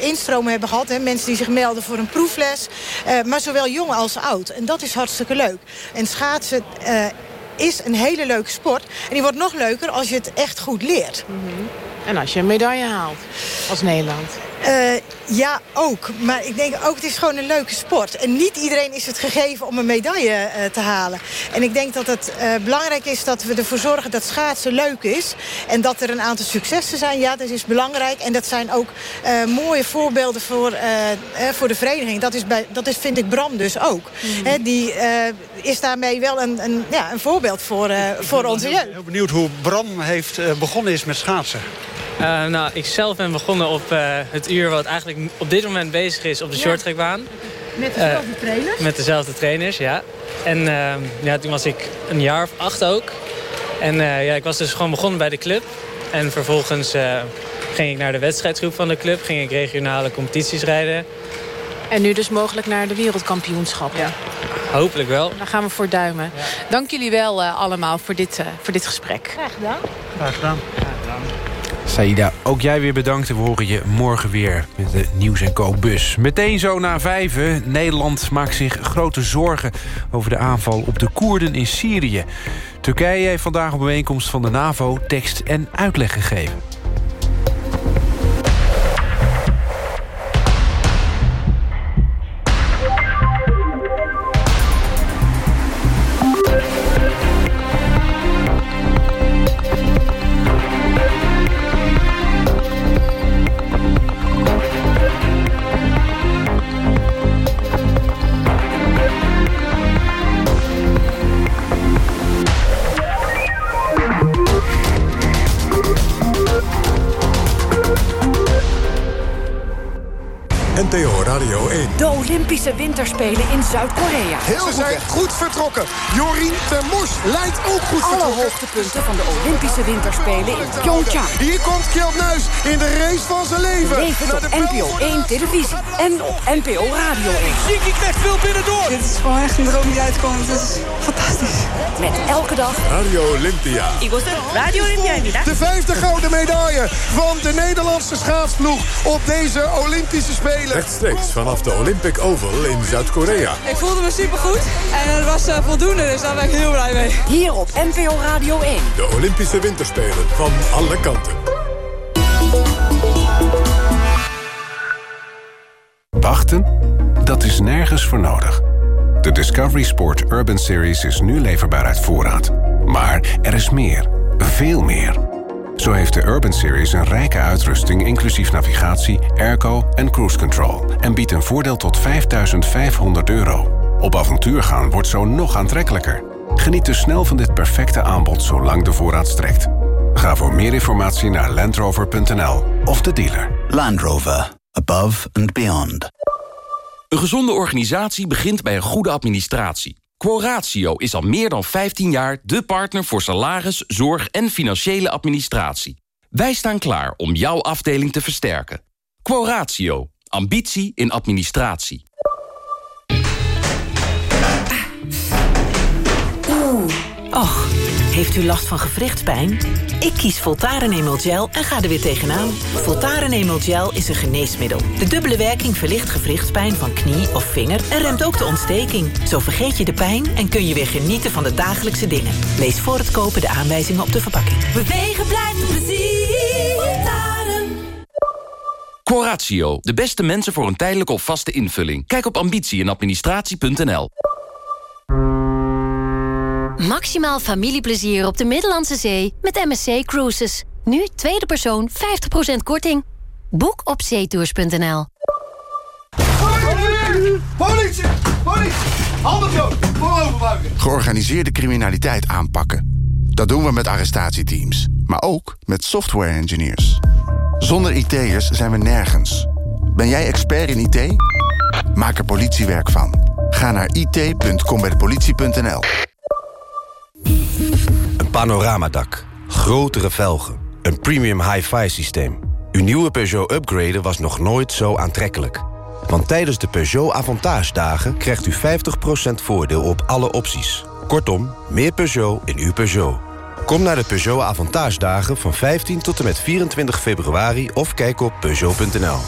instromen hebben gehad. Hè, mensen die zich melden voor een proefles. maar zowel jong als oud. En dat is hartstikke leuk. En schaatsen is een hele leuke sport. En die wordt nog leuker als je het echt goed leert. Mhm. En als je een medaille haalt als Nederland. Uh, ja, ook. Maar ik denk ook, het is gewoon een leuke sport. En niet iedereen is het gegeven om een medaille uh, te halen. En ik denk dat het uh, belangrijk is dat we ervoor zorgen dat schaatsen leuk is. En dat er een aantal successen zijn, ja, dat is belangrijk. En dat zijn ook mooie voorbeelden voor, voor de vereniging. Dat, is bij, dat is, vind ik Bram dus ook. Mm -hmm. die is daarmee wel een, een, ja, een voorbeeld voor, voor onze jeugd. Ik ben heel benieuwd hoe Bram heeft begonnen is met schaatsen. Uh, nou, ik zelf ben begonnen op uh, het uur wat eigenlijk op dit moment bezig is op de ja. shorttrackbaan. Met dezelfde uh, trainers? Met dezelfde trainers, ja. En ehm, ja, toen was ik een jaar of acht ook. En ja, ik was dus gewoon begonnen bij de club. En vervolgens ging ik naar de wedstrijdgroep van de club. Ging ik regionale competities rijden. En nu dus mogelijk naar de wereldkampioenschappen. Ja. Hopelijk wel. Daar gaan we voor duimen. Ja. Dank jullie wel allemaal voor dit, voor dit gesprek. Graag gedaan. Graag gedaan. Graag gedaan. Saida, ook jij weer bedankt. We horen je morgen weer met de Nieuws Co bus. Meteen zo na vijven. Nederland maakt zich grote zorgen over de aanval op de Koerden in Syrië. Turkije heeft vandaag op bijeenkomst van de NAVO tekst en uitleg gegeven. Olympische Winterspelen in Zuid-Korea. Heel Ze zijn goed vertrokken. Jorien Termors leidt ook goed Alle vertrokken. hoogtepunten van de Olympische Winterspelen in Pyeongchang. Hier komt Kjeld Nuis in de race van zijn leven. Levend op NPO 1 televisie en op NPO Radio 1. Zinky krijgt veel binnendoor. Dit is gewoon echt een droom die uitkomt. Het is fantastisch. Met elke dag Radio Olympia. Radio Olympia. De vijfde gouden medaille van de Nederlandse schaatsploeg op deze Olympische Spelen. Rechtstreeks vanaf de Olympic Oval in Zuid-Korea. Ik voelde me supergoed en het was uh, voldoende, dus daar ben ik heel blij mee. Hier op NPO Radio 1. De Olympische Winterspelen van alle kanten. Wachten? Dat is nergens voor nodig. De Discovery Sport Urban Series is nu leverbaar uit voorraad. Maar er is meer. Veel meer. Zo heeft de Urban Series een rijke uitrusting inclusief navigatie, airco en cruise control. En biedt een voordeel tot 5500 euro. Op avontuur gaan wordt zo nog aantrekkelijker. Geniet dus snel van dit perfecte aanbod zolang de voorraad strekt. Ga voor meer informatie naar landrover.nl of de dealer. Land Rover. Above and beyond. Een gezonde organisatie begint bij een goede administratie. Quoratio is al meer dan 15 jaar de partner voor salaris, zorg en financiële administratie. Wij staan klaar om jouw afdeling te versterken. Quoratio. Ambitie in administratie. Oeh. Och, heeft u last van gewrichtspijn? Ik kies Voltaren Emel Gel en ga er weer tegenaan. Voltaren Emel Gel is een geneesmiddel. De dubbele werking verlicht gewrichtspijn van knie of vinger... en remt ook de ontsteking. Zo vergeet je de pijn en kun je weer genieten van de dagelijkse dingen. Lees voor het kopen de aanwijzingen op de verpakking. Bewegen blijft plezier. Voltaren. Quoratio. De beste mensen voor een tijdelijke of vaste invulling. Kijk op ambitie en administratie.nl. Maximaal familieplezier op de Middellandse Zee met MSC Cruises. Nu tweede persoon 50% korting. Boek op zeetours.nl. Politie! Politie! Handen zo! Vooroverbuigen! Georganiseerde criminaliteit aanpakken. Dat doen we met arrestatieteams. Maar ook met software engineers. Zonder IT'ers zijn we nergens. Ben jij expert in IT? Maak er politiewerk van. Ga naar it.combijdepolitie.nl Een panoramadak, grotere velgen, een premium hi-fi systeem. Uw nieuwe Peugeot upgraden was nog nooit zo aantrekkelijk. Want tijdens de Peugeot Avantage dagen krijgt u 50% voordeel op alle opties. Kortom, meer Peugeot in uw Peugeot. Kom naar de Peugeot Avantage dagen van 15 tot en met 24 februari... of kijk op Peugeot.nl.